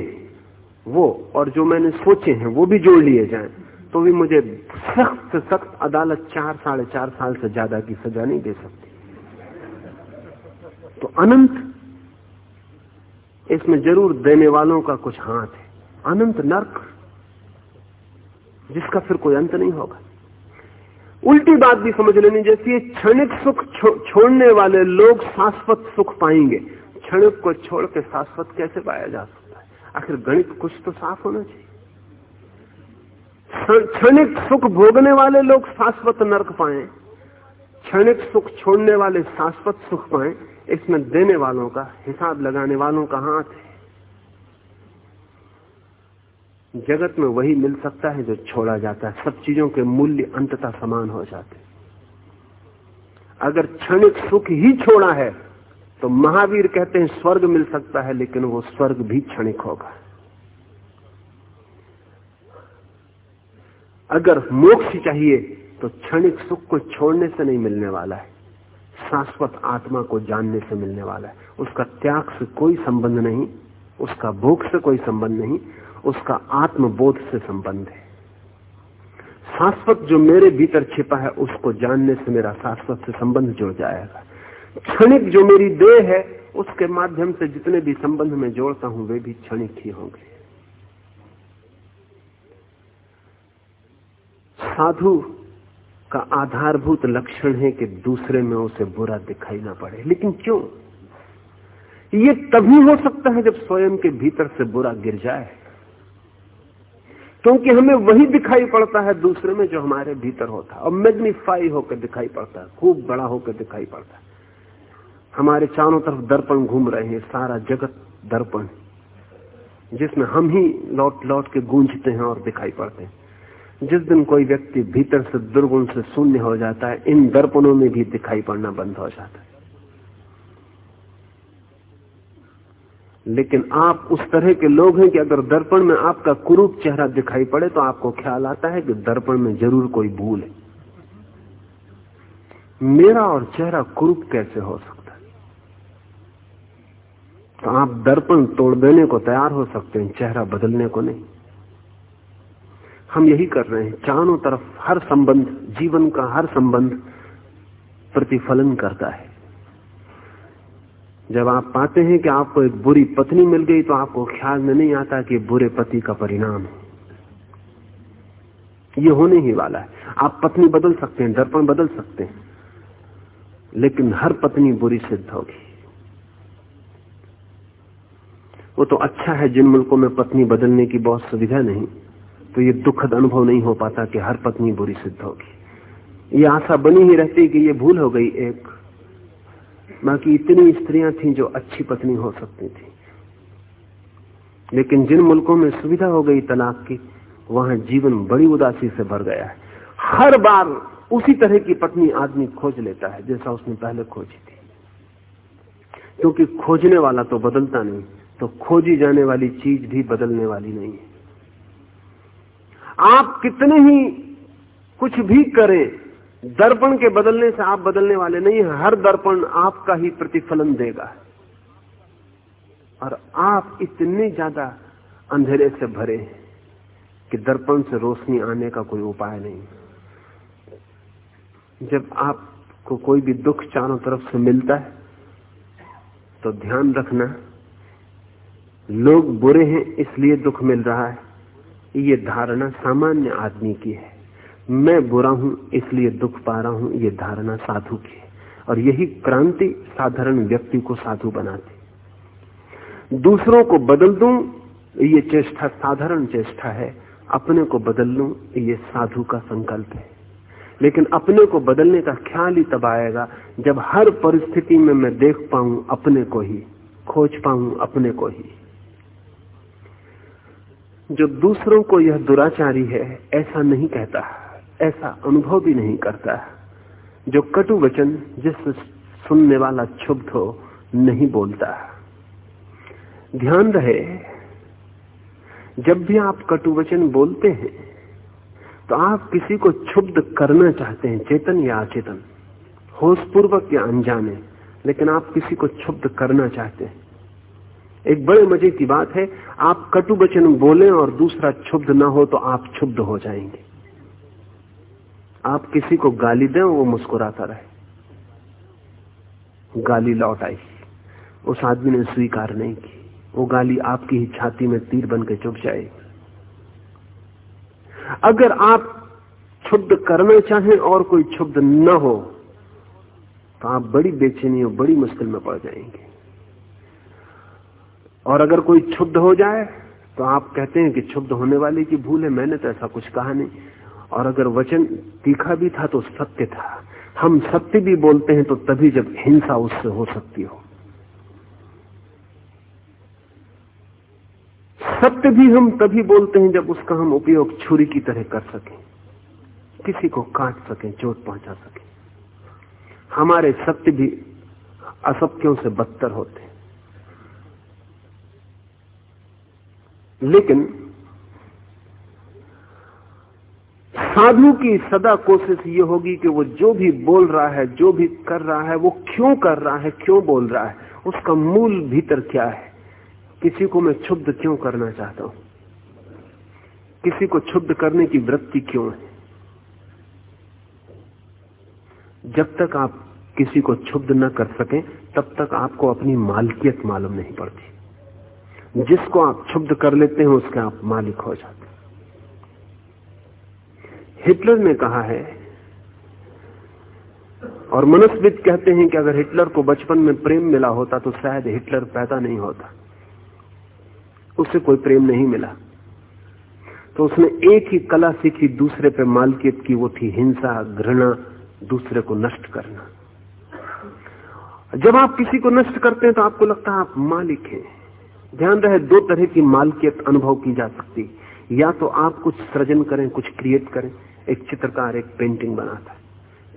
वो और जो मैंने सोचे हैं, वो भी जोड़ लिए जाए। तो भी मुझे सख्त से सख्त अदालत चार, साढ़े चार साल से ज़्यादा की सजा नहीं दे सकती। तो अनंत, इसमें ज़रूर देने वालों का कुछ हाथ है। अनंत नर्क, जिसका फिर कोई अंत नहीं होगा। उल्टी बात भी समझ लेनी जैसी क्षणिक सुख छो, छोड़ने वाले लोग शाश्वत सुख पाएँगे। क्षणिक को छोड़ के शाश्वत कैसे पाया जा सकता है? आखिर गणित कुछ तो साफ़ होना चाहिए। क्षणिक सुख भोगने वाले लोग शाश्वत नरक पाए। क्षणिक सुख छोड़ने वाले शाश्वत सुख पाए। इसमें देने वालों का हिसाब लगाने वालों का हाथ है। जगत में वही मिल सकता है जो छोड़ा जाता है। सब चीज़ों के मूल्य अंततः समान हो जाते अगर क्षणिक सुख ही छोड़ा है तो महावीर कहते हैं, स्वर्ग मिल सकता है, लेकिन वो स्वर्ग भी क्षणिक होगा। अगर मोक्ष चाहिए तो क्षणिक सुख को छोड़ने से नहीं मिलने वाला है। शाश्वत आत्मा को जानने से मिलने वाला है। उसका त्याग से कोई संबंध नहीं, उसका भोग से कोई संबंध नहीं उसका आत्मबोध से संबंध है। शाश्वत जो मेरे भीतर छिपा है, उसको जानने से मेरा शाश्वत से संबंध जुड़ जाएगा। क्षणिक जो मेरी देह है, उसके माध्यम से जितने भी संबंध में जोड़ता हूँ, वे भी क्षणिक ही होंगे। साधु का आधारभूत लक्षण है कि दूसरे में उसे बुरा दिखाई ना पड़े। लेकिन क्यों? ये तभी हो सकता है जब स्वयं के भीतर से बुरा गिर जाए। क्योंकि हमें वही दिखाई पड़ता है दूसरे में जो हमारे भीतर होता है। और मैग्निफाई होकर दिखाई पड़ता है, खूब बड़ा होकर दिखाई पड़ता है। हमारे चारों तरफ़ दर्पण घूम रहे हैं, सारा जगत दर्पण, जिसमें हम ही लौट लौट के गूंजते हैं और दिखाई पड़ते हैं। जिस दिन कोई व्यक्ति भीतर से दुर्गुण से शून्य हो जाता है, इन दर्पणों में भी दिखाई पड़ना बंद हो जाता है। लेकिन आप उस तरह के लोग हैं कि अगर दर्पण में आपका कुरूप चेहरा दिखाई पड़े तो आपको ख्याल आता है कि दर्पण में ज़रूर कोई भूल है। मेरा और चेहरा कुरूप कैसे हो सकता है? तो आप दर्पण तोड़ देने को तैयार हो सकते हैं, चेहरा बदलने को नहीं। हम यही कर रहे हैं, चारों तरफ़ हर संबंध, जीवन का हर संबंध प्रतिफलन करता है। जब आप पाते हैं कि आपको एक बुरी पत्नी मिल गई तो आपको ख्याल में नहीं आता कि बुरे पति का परिणाम है। ये होने ही वाला है। आप पत्नी बदल सकते हैं, दर्पण बदल सकते हैं, लेकिन हर पत्नी बुरी सिद्ध होगी। वो तो अच्छा है, जिन मुल्कों में पत्नी बदलने की बहुत सुविधा नहीं तो ये दुखद अनुभव नहीं हो पाता कि हर पत्नी बुरी सिद्ध होगी। ये आशा बनी ही रहती कि ये भूल हो गई एक बाकी इतनी स्त्रियाँ थीं जो अच्छी पत्नी हो सकती थी। लेकिन जिन मुल्कों में सुविधा हो गई तलाक की, वहाँ जीवन बड़ी उदासी से भर गया है। हर बार उसी तरह की पत्नी आदमी खोज लेता है, जैसा उसने पहले खोजी थी। क्योंकि खोजने वाला तो बदलता नहीं तो खोजी जाने वाली चीज़ भी बदलने वाली नहीं है। आप कितने ही कुछ भी करें दर्पण के बदलने से आप बदलने वाले नहीं हर दर्पण आपका ही प्रतिफलन देगा। और आप इतने ज़्यादा अंधेरे से भरे कि दर्पण से रोशनी आने का कोई उपाय नहीं। जब आपको कोई भी दुख चारों तरफ़ से मिलता है तो ध्यान रखना, लोग बुरे हैं इसलिए दुख मिल रहा है। ये धारणा सामान्य आदमी की है। मैं बुरा हूँ, इसलिए दुख पा रहा हूँ, ये धारणा साधु की है। और यही क्रांति साधारण व्यक्ति को साधु बनाती दूसरों को बदल दूँ, ये चेष्टा साधारण चेष्टा है। अपने को बदल लूँ, ये साधु का संकल्प है। लेकिन अपने को बदलने का ख्याल ही तब आएगा जब हर परिस्थिति में मैं देख पाऊँ, अपने को ही, खोज पाऊँ, अपने को ही। जो दूसरों को यह दुराचारी है, ऐसा नहीं कहता। ऐसा अनुभव भी नहीं करता जो कटु वचन जिससे सुनने वाला क्षुब्ध हो, नहीं बोलता ध्यान रहे, जब भी आप कटु वचन बोलते हैं तो आप किसी को क्षुब्ध करना चाहते हैं, चेतन या अचेतन। होशपूर्वक या अनजाने, लेकिन आप किसी को क्षुब्ध करना चाहते हैं। एक बड़े मज़े की बात है, आप कटु वचन बोले और दूसरा क्षुब्ध ना हो तो आप क्षुब्ध हो जाएँगे। आप किसी को गाली दें, वो मुस्कुराता रहे। गाली लौट आई। उस आदमी ने स्वीकार नहीं की। वो गाली आपकी ही छाती में तीर बन के चुप जाएगी। अगर आप क्षुब्ध करना चाहें और कोई क्षुब्ध न हो तो आप बड़ी बेचैनी और बड़ी मुश्किल में पड़ जाएँगे। और अगर कोई क्षुब्ध हो जाए तो आप कहते हैं कि क्षुब्ध होने वाले की भूल है, मैंने तो ऐसा कुछ कहा नहीं। और अगर वचन तीखा भी था तो सत्य था। हम सत्य भी बोलते हैं तो तभी जब हिंसा उससे हो सकती हो। सत्य भी हम तभी बोलते हैं जब उसका हम उपयोग छुरी की तरह कर सकें। किसी को काट सकें, चोट पहुँचा सकें। हमारे सत्य भी असत्यों से बदतर होते हैं। लेकिन साधु की सदा कोशिश ये होगी कि वो जो भी बोल रहा है, जो भी कर रहा है, वो क्यों कर रहा है, क्यों बोल रहा है, उसका मूल भीतर क्या है? किसी को मैं क्षुब्ध क्यों करना चाहता हूँ? किसी को क्षुब्ध करने की वृत्ति क्यों है? जब तक आप किसी को क्षुब्ध न कर सके, तब तक आपको अपनी मालकियत मालूम नहीं पड़ती। जिसको आप क्षुब्ध कर लेते हैं, उसके आप मालिक हो जाते हिटलर ने कहा है। और मनस्विद कहते हैं कि अगर हिटलर को बचपन में प्रेम मिला होता तो शायद हिटलर पैदा नहीं होता। उसे कोई प्रेम नहीं मिला। तो उसने एक ही कला सीखी, दूसरे पे मालकियत की, वो थी हिंसा, घृणा, दूसरे को नष्ट करना। जब आप किसी को नष्ट करते हैं तो आपको लगता है आप मालिक हैं। ध्यान रहे, दो तरह की मालकियत अनुभव की जा सकती। या तो आप कुछ सृजन करें, कुछ क्रिएट करें। एक चित्रकार एक पेंटिंग बनाता है।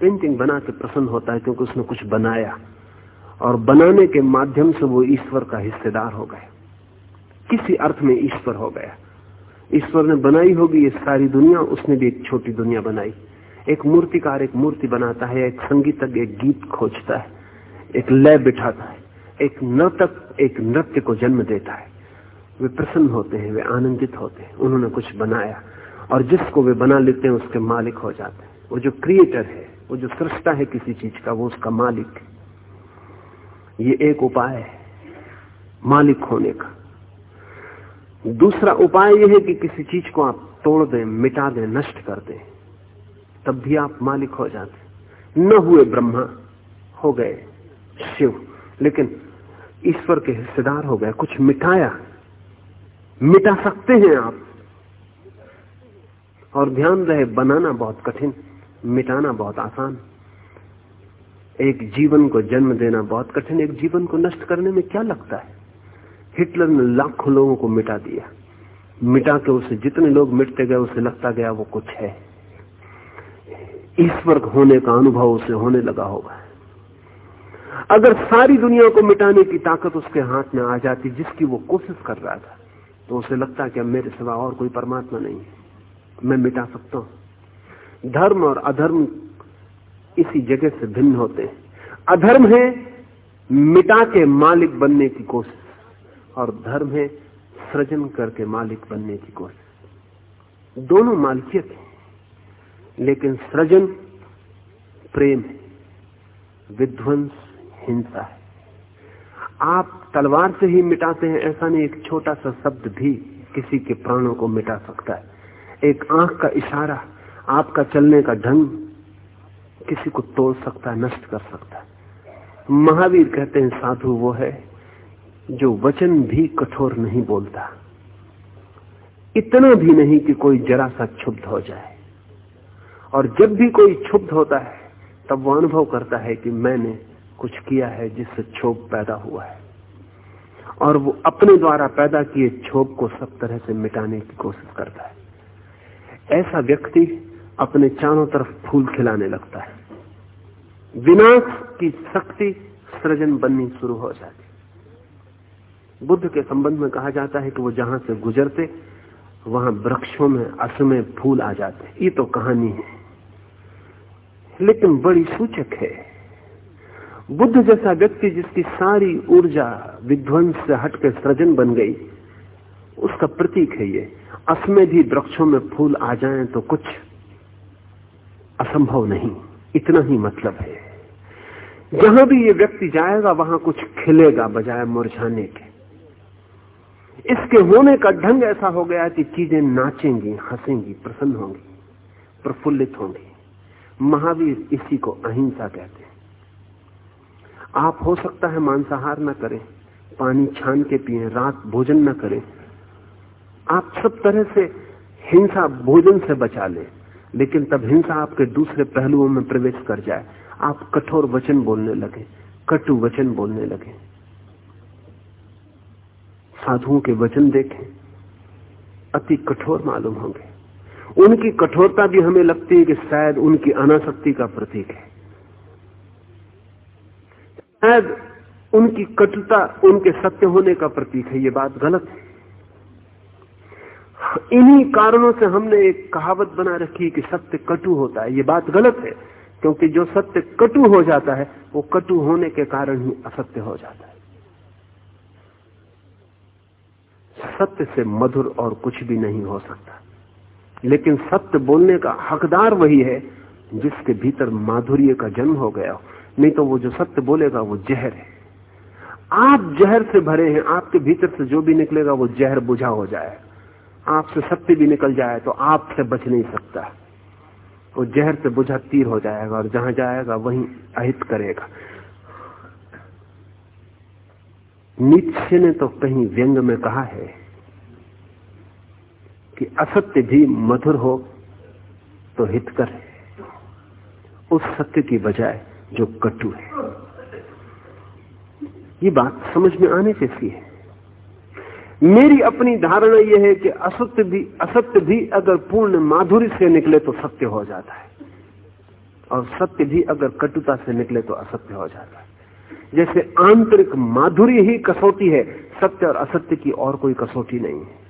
पेंटिंग बना के प्रसन्न होता है क्योंकि उसने कुछ बनाया। और बनाने के माध्यम से वो ईश्वर का हिस्सेदार हो गया। किसी अर्थ में ईश्वर हो गया। ईश्वर ने बनाई होगी ये सारी दुनिया, उसने भी एक छोटी दुनिया बनाई। एक मूर्तिकार एक मूर्ति बनाता है, एक संगीतज्ञ एक गीत खोजता है, एक लय बिठाता है, एक नर्तक एक नृत्य को जन्म देता है। वे प्रसन्न होते हैं, वे आनंदित होते हैं। उन्होंने कुछ बनाया और जिसको वे बना लेते हैं, उसके मालिक हो जाते हैं। वो जो क्रिएटर है, वो जो सृष्टा है किसी चीज़ का, वो उसका मालिक ये एक उपाय है, मालिक होने का। दूसरा उपाय यह है कि किसी चीज़ को आप तोड़ दें, मिटा दें, नष्ट कर दें। तब भी आप मालिक हो जाते न हुए ब्रह्मा, हो गए शिव, लेकिन ईश्वर के हिस्सेदार हो गए, कुछ मिटाया मिटा सकते हैं आप। और ध्यान रहे, बनाना बहुत कठिन, मिटाना बहुत आसान। एक जीवन को जन्म देना बहुत कठिन, एक जीवन को नष्ट करने में क्या लगता है? हिटलर ने लाखों लोगों को मिटा दिया। मिटा के उसे, जितने लोग मिटते गए, उसे लगता गया वो कुछ है। ईश्वर होने का अनुभव उसे होने लगा होगा। अगर सारी दुनिया को मिटाने की ताकत उसके हाथ में आ जाती, जिसकी वो कोशिश कर रहा था तो उसे लगता कि अब मेरे सिवा और कोई परमात्मा नहीं है। मैं मिटा सकता हूँ। धर्म और अधर्म इसी जगह से भिन्न होते हैं। अधर्म है मिटा के मालिक बनने की कोशिश और धर्म है सृजन करके मालिक बनने की कोशिश। दोनों मालिकियत है, लेकिन सृजन प्रेम है, विध्वंस हिंसा है। आप तलवार से ही मिटाते हैं, ऐसा नहीं, एक छोटा सा शब्द भी किसी के प्राणों को मिटा सकता है। एक आँख का इशारा, आपका चलने का ढंग किसी को तोड़ सकता है, नष्ट कर सकता है। महावीर कहते हैं, साधु वो है जो वचन भी कठोर नहीं बोलता। इतना भी नहीं कि कोई जरा सा क्षुब्ध हो जाए। और जब भी कोई क्षुब्ध होता है, तब वो अनुभव करता है कि मैंने कुछ किया है जिससे क्षोभ पैदा हुआ है। और वो अपने द्वारा पैदा किए क्षोभ को सब तरह से मिटाने की कोशिश करता है। ऐसा व्यक्ति अपने चारों तरफ़ फूल खिलाने लगता है। विनाश की शक्ति सृजन बननी शुरू हो जाती बुद्ध के संबंध में कहा जाता है कि वो जहाँ से गुजरते, वहाँ वृक्षों में असमय फूल आ जाते ये तो कहानी है। लेकिन बड़ी सूचक है। बुद्ध जैसा व्यक्ति जिसकी सारी ऊर्जा विध्वंस से हटकर सृजन बन गई, उसका प्रतीक है ये। असमें भी वृक्षों में फूल आ जाएँ तो कुछ असंभव नहीं, इतना ही मतलब है। जहाँ भी ये व्यक्ति जाएगा, वहाँ कुछ खिलेगा बजाय मुरझाने के। इसके होने का ढंग ऐसा हो गया कि चीज़ें नाचेंगी, हंसेंगी, प्रसन्न होंगी, प्रफुल्लित होंगी। महावीर इसी को अहिंसा कहते हैं। आप हो सकता है मांसाहार न करें, पानी छान के पिए, रात भोजन न करें। आप सब तरह से हिंसा भोजन से बचा लें, लेकिन तब हिंसा आपके दूसरे पहलुओं में प्रवेश कर जाए। आप कठोर वचन बोलने लगे, कटु वचन बोलने लगे। साधुओं के वचन देखें, अति कठोर मालूम होंगे। उनकी कठोरता भी हमें लगती है कि शायद उनकी अनाशक्ति का प्रतीक है। शायद उनकी कटुता, उनके सत्य होने का प्रतीक है, ये बात गलत है। इन्हीं कारणों से हमने एक कहावत बना रखी कि सत्य कटु होता है, ये बात गलत है, क्योंकि जो सत्य कटु हो जाता है, वो कटु होने के कारण ही असत्य हो जाता है। सत्य से मधुर और कुछ भी नहीं हो सकता। लेकिन सत्य बोलने का हकदार वही है, जिसके भीतर माधुर्य का जन्म हो गया हो। नहीं तो वो जो सत्य बोलेगा वो जहर है। आप जहर से भरे हैं, आपके भीतर से जो भी निकलेगा वो जहर बुझा हो जाए। आपसे सत्य भी निकल जाए तो आपसे बच नहीं सकता। वो जहर से बुझा तीर हो जाएगा और जहाँ जाएगा वहीं अहित करेगा। नीचे ने तो कहीं व्यंग में कहा है कि असत्य भी मधुर हो तो हितकर है। उस सत्य की बजाय जो कटु है। ये बात समझ में आने जैसी है। मेरी अपनी धारणा यह है कि असत्य भी असत्य भी अगर पूर्ण माधुरी से निकले तो सत्य हो जाता है। और सत्य भी अगर कटुता से निकले तो असत्य हो जाता है। जैसे आंतरिक माधुरी ही कसौटी है, सत्य और असत्य की और कोई कसौटी नहीं है।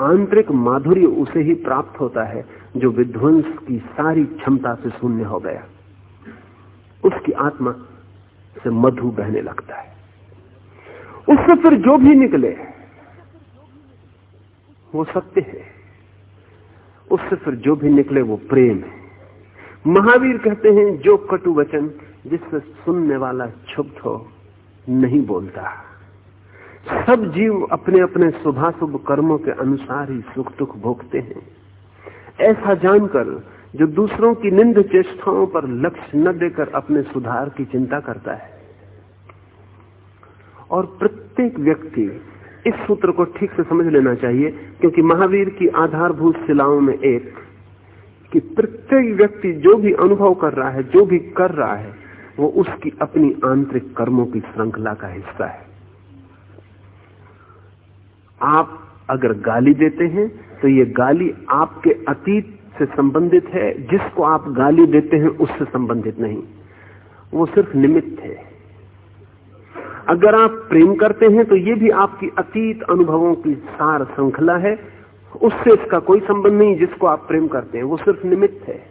आंतरिक माधुर्य उसे ही प्राप्त होता है जो विध्वंस की सारी क्षमता से शून्य हो गया। उसकी आत्मा से मधु बहने लगता है। उससे फिर जो भी निकले, वो सत्य है। उससे फिर जो भी निकले, वो प्रेम है। महावीर कहते हैं, जो कटु वचन जिससे सुनने वाला क्षुब्ध हो, नहीं बोलता। सब जीव अपने अपने शुभाशुभ कर्मों के अनुसार ही सुख दुख भोगते हैं। ऐसा जानकर जो दूसरों की निंद चेष्टाओं पर लक्ष्य न देकर अपने सुधार की चिंता करता है। और प्रत्येक व्यक्ति इस सूत्र को ठीक से समझ लेना चाहिए, क्योंकि महावीर की आधारभूत शिलाओं में एक, कि प्रत्येक व्यक्ति जो भी अनुभव कर रहा है, जो भी कर रहा है, वो उसकी अपनी आंतरिक कर्मों की श्रृंखला का हिस्सा है। आप अगर गाली देते हैं तो ये गाली आपके अतीत से संबंधित है, जिसको आप गाली देते हैं उससे संबंधित नहीं। वो सिर्फ़ निमित्त है। अगर आप प्रेम करते हैं तो ये भी आपकी अतीत अनुभवों की सार श्रृंखला है। उससे इसका कोई संबंध नहीं, जिसको आप प्रेम करते हैं, वो सिर्फ़ निमित्त है।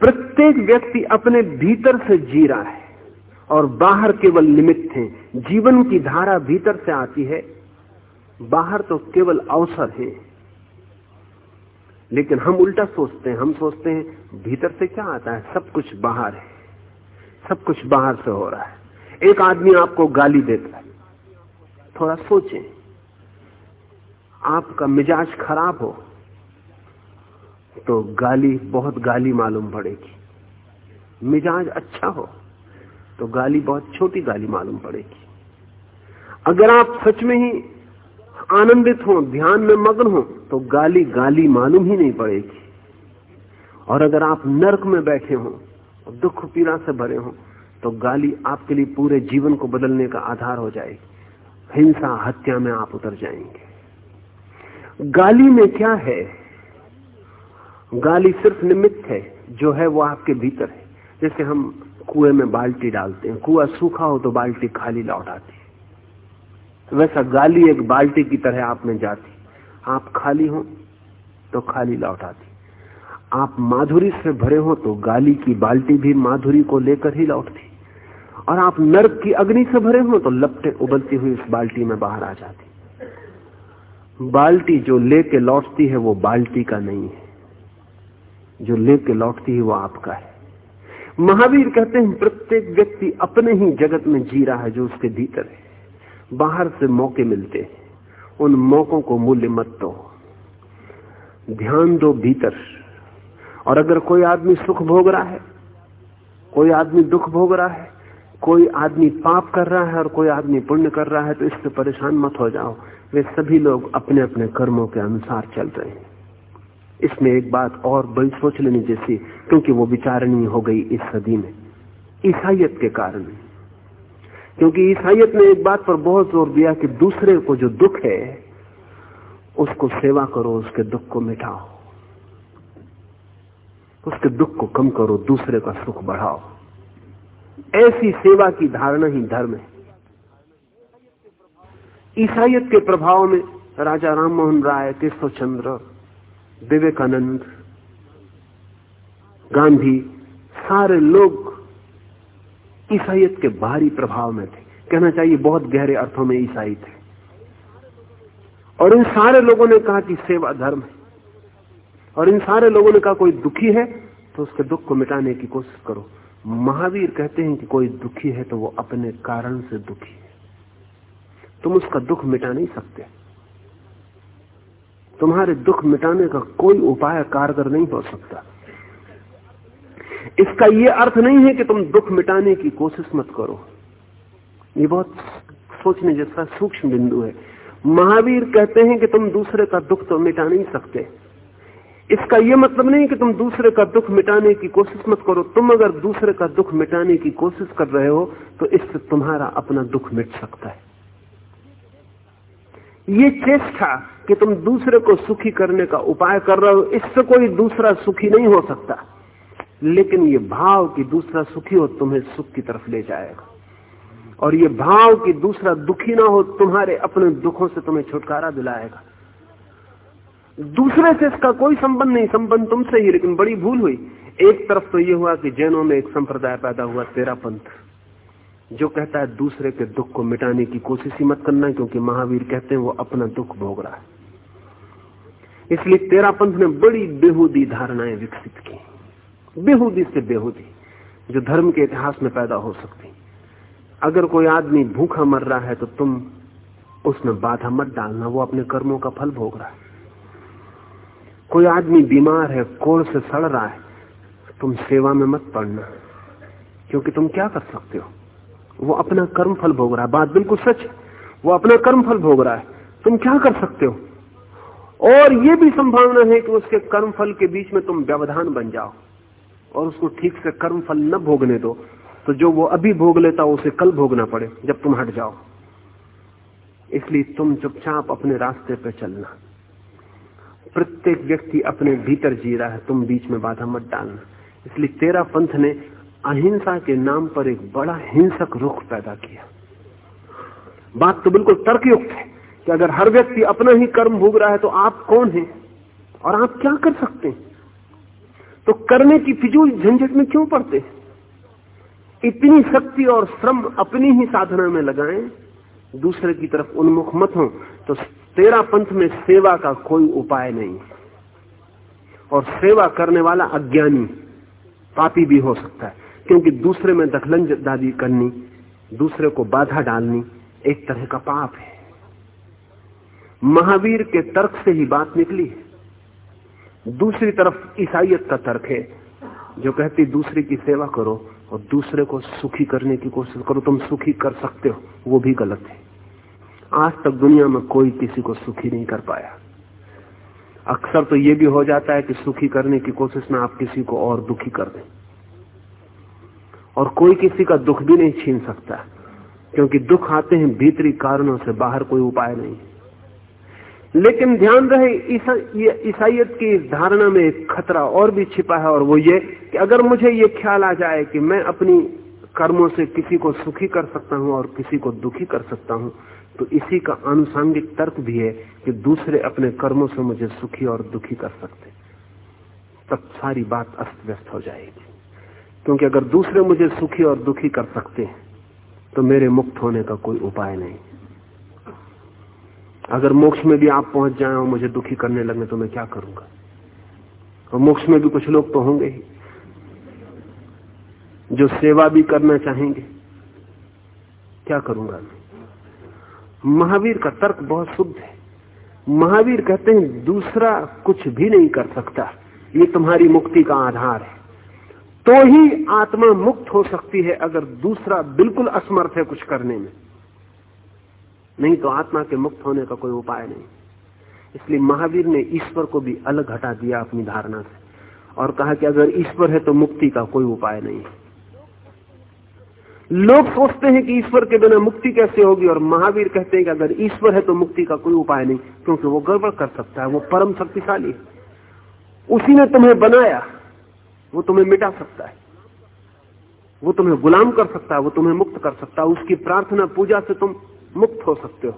प्रत्येक व्यक्ति अपने भीतर से जी रहा है, और बाहर केवल निमित्त है। जीवन की धारा भीतर से आती है, बाहर तो केवल अवसर है। लेकिन हम उल्टा सोचते हैं, हम सोचते हैं, भीतर से क्या आता है? सब कुछ बाहर है। सब कुछ बाहर से हो रहा है। एक आदमी आपको गाली देता है। थोड़ा सोचें। आपका मिजाज खराब हो तो गाली, बहुत गाली मालूम पड़ेगी। मिजाज अच्छा हो तो गाली, बहुत छोटी गाली मालूम पड़ेगी। अगर आप सच में ही आनंदित हो, ध्यान में मग्न हो तो गाली गाली मालूम ही नहीं पड़ेगी। और अगर आप नरक में बैठे हो दुख पीड़ा से भरे हो तो गाली आपके लिए पूरे जीवन को बदलने का आधार हो जाएगी। हिंसा, हत्या में आप उतर जाएँगे। गाली में क्या है? गाली सिर्फ़ निमित्त है, जो है वो आपके भीतर है। जैसे हम कुएँ में बाल्टी डालते हैं, कुआ सूखा हो तो बाल्टी खाली लौट आती वैसा गाली एक बाल्टी की तरह आप में जाती। आप खाली हो तो खाली लौट आती। आप माधुरी से भरे हो तो गाली की बाल्टी भी माधुरी को लेकर ही लौटती। और आप नर्क की अग्नि से भरे हो तो लपटे उबलती हुई इस बाल्टी में बाहर आ जाती। बाल्टी जो लेके लौटती है वो बाल्टी का नहीं है। जो लेके लौटती है वो आपका है। महावीर कहते हैं, प्रत्येक व्यक्ति अपने ही जगत में जी रहा है जो उसके भीतर है। बाहर से मौके मिलते उन मौकों को मूल्य मत दो। ध्यान दो भीतर। और अगर कोई आदमी सुख भोग रहा है, कोई आदमी दुख भोग रहा है, कोई आदमी पाप कर रहा है और कोई आदमी पुण्य कर रहा है तो इससे परेशान मत हो जाओ। वे सभी लोग अपने अपने कर्मों के अनुसार चल रहे हैं। इसमें एक बात और बड़ी सोच लेनी जैसी, क्योंकि वो विचारणीय हो गई इस सदी में। ईसाइत के कारण। क्योंकि ईसाइत ने एक बात पर बहुत ज़ोर दिया कि दूसरे को जो दुख है, उसको सेवा करो, उसके दुख को मिटाओ। उसके दुख को कम करो, दूसरे का सुख बढ़ाओ। ऐसी सेवा की धारणा ही धर्म है। ईसाइत के प्रभाव में राजा राम मोहन राय केशव चंद्र विवेकानंद, गांधी, सारे लोग ईसाइत के बाहरी प्रभाव में थे। कहना चाहिए, बहुत गहरे अर्थों में ईसाई थे। और इन सारे लोगों ने कहा कि सेवा धर्म है। और इन सारे लोगों ने कहा, कोई दुखी है तो उसके दुख को मिटाने की कोशिश करो। महावीर कहते हैं कि कोई दुखी है तो वो अपने कारण से दुखी है। तुम उसका दुख मिटा नहीं सकते। तुम्हारे दुख मिटाने का कोई उपाय कारगर नहीं हो सकता। इसका यह अर्थ नहीं है कि तुम दुख मिटाने की कोशिश मत करो। ये बहुत सोचने जैसा सूक्ष्म बिंदु है। महावीर कहते हैं कि तुम दूसरे का दुख तो मिटा नहीं सकते। इसका यह मतलब नहीं कि तुम दूसरे का दुख मिटाने की कोशिश मत करो। तुम अगर दूसरे का दुख मिटाने की कोशिश कर रहे हो तो इससे तुम्हारा अपना दुख मिट सकता है। ये चेष्टा कि तुम दूसरे को सुखी करने का उपाय कर रहे हो, इससे कोई दूसरा सुखी नहीं हो सकता। लेकिन ये भाव कि दूसरा सुखी हो तुम्हें सुख की तरफ़ ले जाएगा। और ये भाव कि दूसरा दुखी ना हो तुम्हारे अपने दुखों से तुम्हें छुटकारा दिलाएगा। दूसरे से इसका कोई संबंध नहीं, संबंध तुमसे ही, लेकिन बड़ी भूल हुई। एक तरफ़ तो ये हुआ कि जैनों में एक संप्रदाय पैदा हुआ, तेरा पंथ, जो कहता है दूसरे के दुख को मिटाने की कोशिश ही मत करना, क्योंकि महावीर कहते हैं वो अपना दुख भोग रहा है। इसलिए तेरा पंथ ने बड़ी बेहूदी धारणाएँ विकसित की। बेहूदी से बेहूदी, जो धर्म के इतिहास में पैदा हो सकती। अगर कोई आदमी भूखा मर रहा है तो तुम उसमें बाधा मत डालना, वो अपने कर्मों का फल भोग रहा है। कोई आदमी बीमार है कोड़ से सड़ रहा है, तुम सेवा में मत पड़ना, क्योंकि तुम क्या कर सकते हो? वो अपना कर्म फल भोग रहा है। बात बिल्कुल सच वो अपना कर्म फल भोग रहा है। तुम क्या कर सकते हो? और ये भी संभावना है कि उसके कर्म फल के बीच में तुम व्यवधान बन जाओ। और उसको ठीक से कर्म फल न भोगने दो तो जो वो अभी भोग लेता उसे कल भोगना पड़े, जब तुम हट जाओ। इसलिए तुम चुपचाप अपने रास्ते पर चलना। प्रत्येक व्यक्ति अपने भीतर जी रहा है, तुम बीच में बाधा मत डालना। इसलिए तेरा पंथ ने अहिंसा के नाम पर एक बड़ा हिंसक रुख पैदा किया। बात तो बिल्कुल तर्कयुक्त है कि अगर हर व्यक्ति अपना ही कर्म भोग रहा है तो आप कौन हैं? और आप क्या कर सकते हैं? तो करने की फिजूल झंझट में क्यों पड़ते? इतनी शक्ति और श्रम अपनी ही साधना में लगाएँ, दूसरे की तरफ़ उन्मुख मत हो तो तेरा पंथ में सेवा का कोई उपाय नहीं। और सेवा करने वाला अज्ञानी, पापी भी हो सकता है, क्योंकि दूसरे में दखलंज दादी करनी, दूसरे को बाधा डालनी एक तरह का पाप है। महावीर के तर्क से ही बात निकली है। दूसरी तरफ़ ईसाइत का तर्क है, जो कहती दूसरे की सेवा करो और दूसरे को सुखी करने की कोशिश करो। तुम सुखी कर सकते हो, वो भी गलत है। आज तक दुनिया में कोई किसी को सुखी नहीं कर पाया। अक्सर तो ये भी हो जाता है कि सुखी करने की कोशिश में आप किसी को और दुखी कर दें। और कोई किसी का दुख भी नहीं छीन सकता, क्योंकि दुख आते हैं भीतरी कारणों से, बाहर कोई उपाय नहीं। लेकिन ध्यान रहे ईसाइयत की इस धारणा में एक खतरा और भी छिपा है और वो ये कि अगर मुझे ये ख्याल आ जाए कि मैं अपनी कर्मों से किसी को सुखी कर सकता हूँ और किसी को दुखी कर सकता हूँ तो इसी का आनुषांगिक तर्क भी है कि दूसरे अपने कर्मों से मुझे सुखी और दुखी कर सकते तब सारी बात अस्त व्यस्त हो जाएगी। क्योंकि अगर दूसरे मुझे सुखी और दुखी कर सकते हैं तो मेरे मुक्त होने का कोई उपाय नहीं। अगर मोक्ष में भी आप पहुँच जाए और मुझे दुखी करने लगे तो मैं क्या करूँगा? और मोक्ष में भी कुछ लोग तो होंगे ही, जो सेवा भी करना चाहेंगे। क्या करूँगा मैं? महावीर का तर्क बहुत शुद्ध है। महावीर कहते हैं, दूसरा कुछ भी नहीं कर सकता। ये तुम्हारी मुक्ति का आधार है। तो ही आत्मा मुक्त हो सकती है अगर दूसरा बिल्कुल असमर्थ है कुछ करने में। नहीं तो आत्मा के मुक्त होने का कोई उपाय नहीं। इसलिए महावीर ने ईश्वर को भी अलग हटा दिया अपनी धारणा से और कहा कि अगर ईश्वर है तो मुक्ति का कोई उपाय नहीं। है लोग सोचते हैं कि ईश्वर के बिना मुक्ति कैसे होगी और महावीर कहते हैं कि अगर ईश्वर है तो मुक्ति का कोई उपाय नहीं, क्योंकि वो गड़बड़ कर सकता है, वो परम शक्तिशाली उसी ने तुम्हें बनाया, वो तुम्हें मिटा सकता है। वो तुम्हें गुलाम कर सकता है, वो तुम्हें मुक्त कर सकता है। उसकी प्रार्थना पूजा से तुम मुक्त हो सकते हो।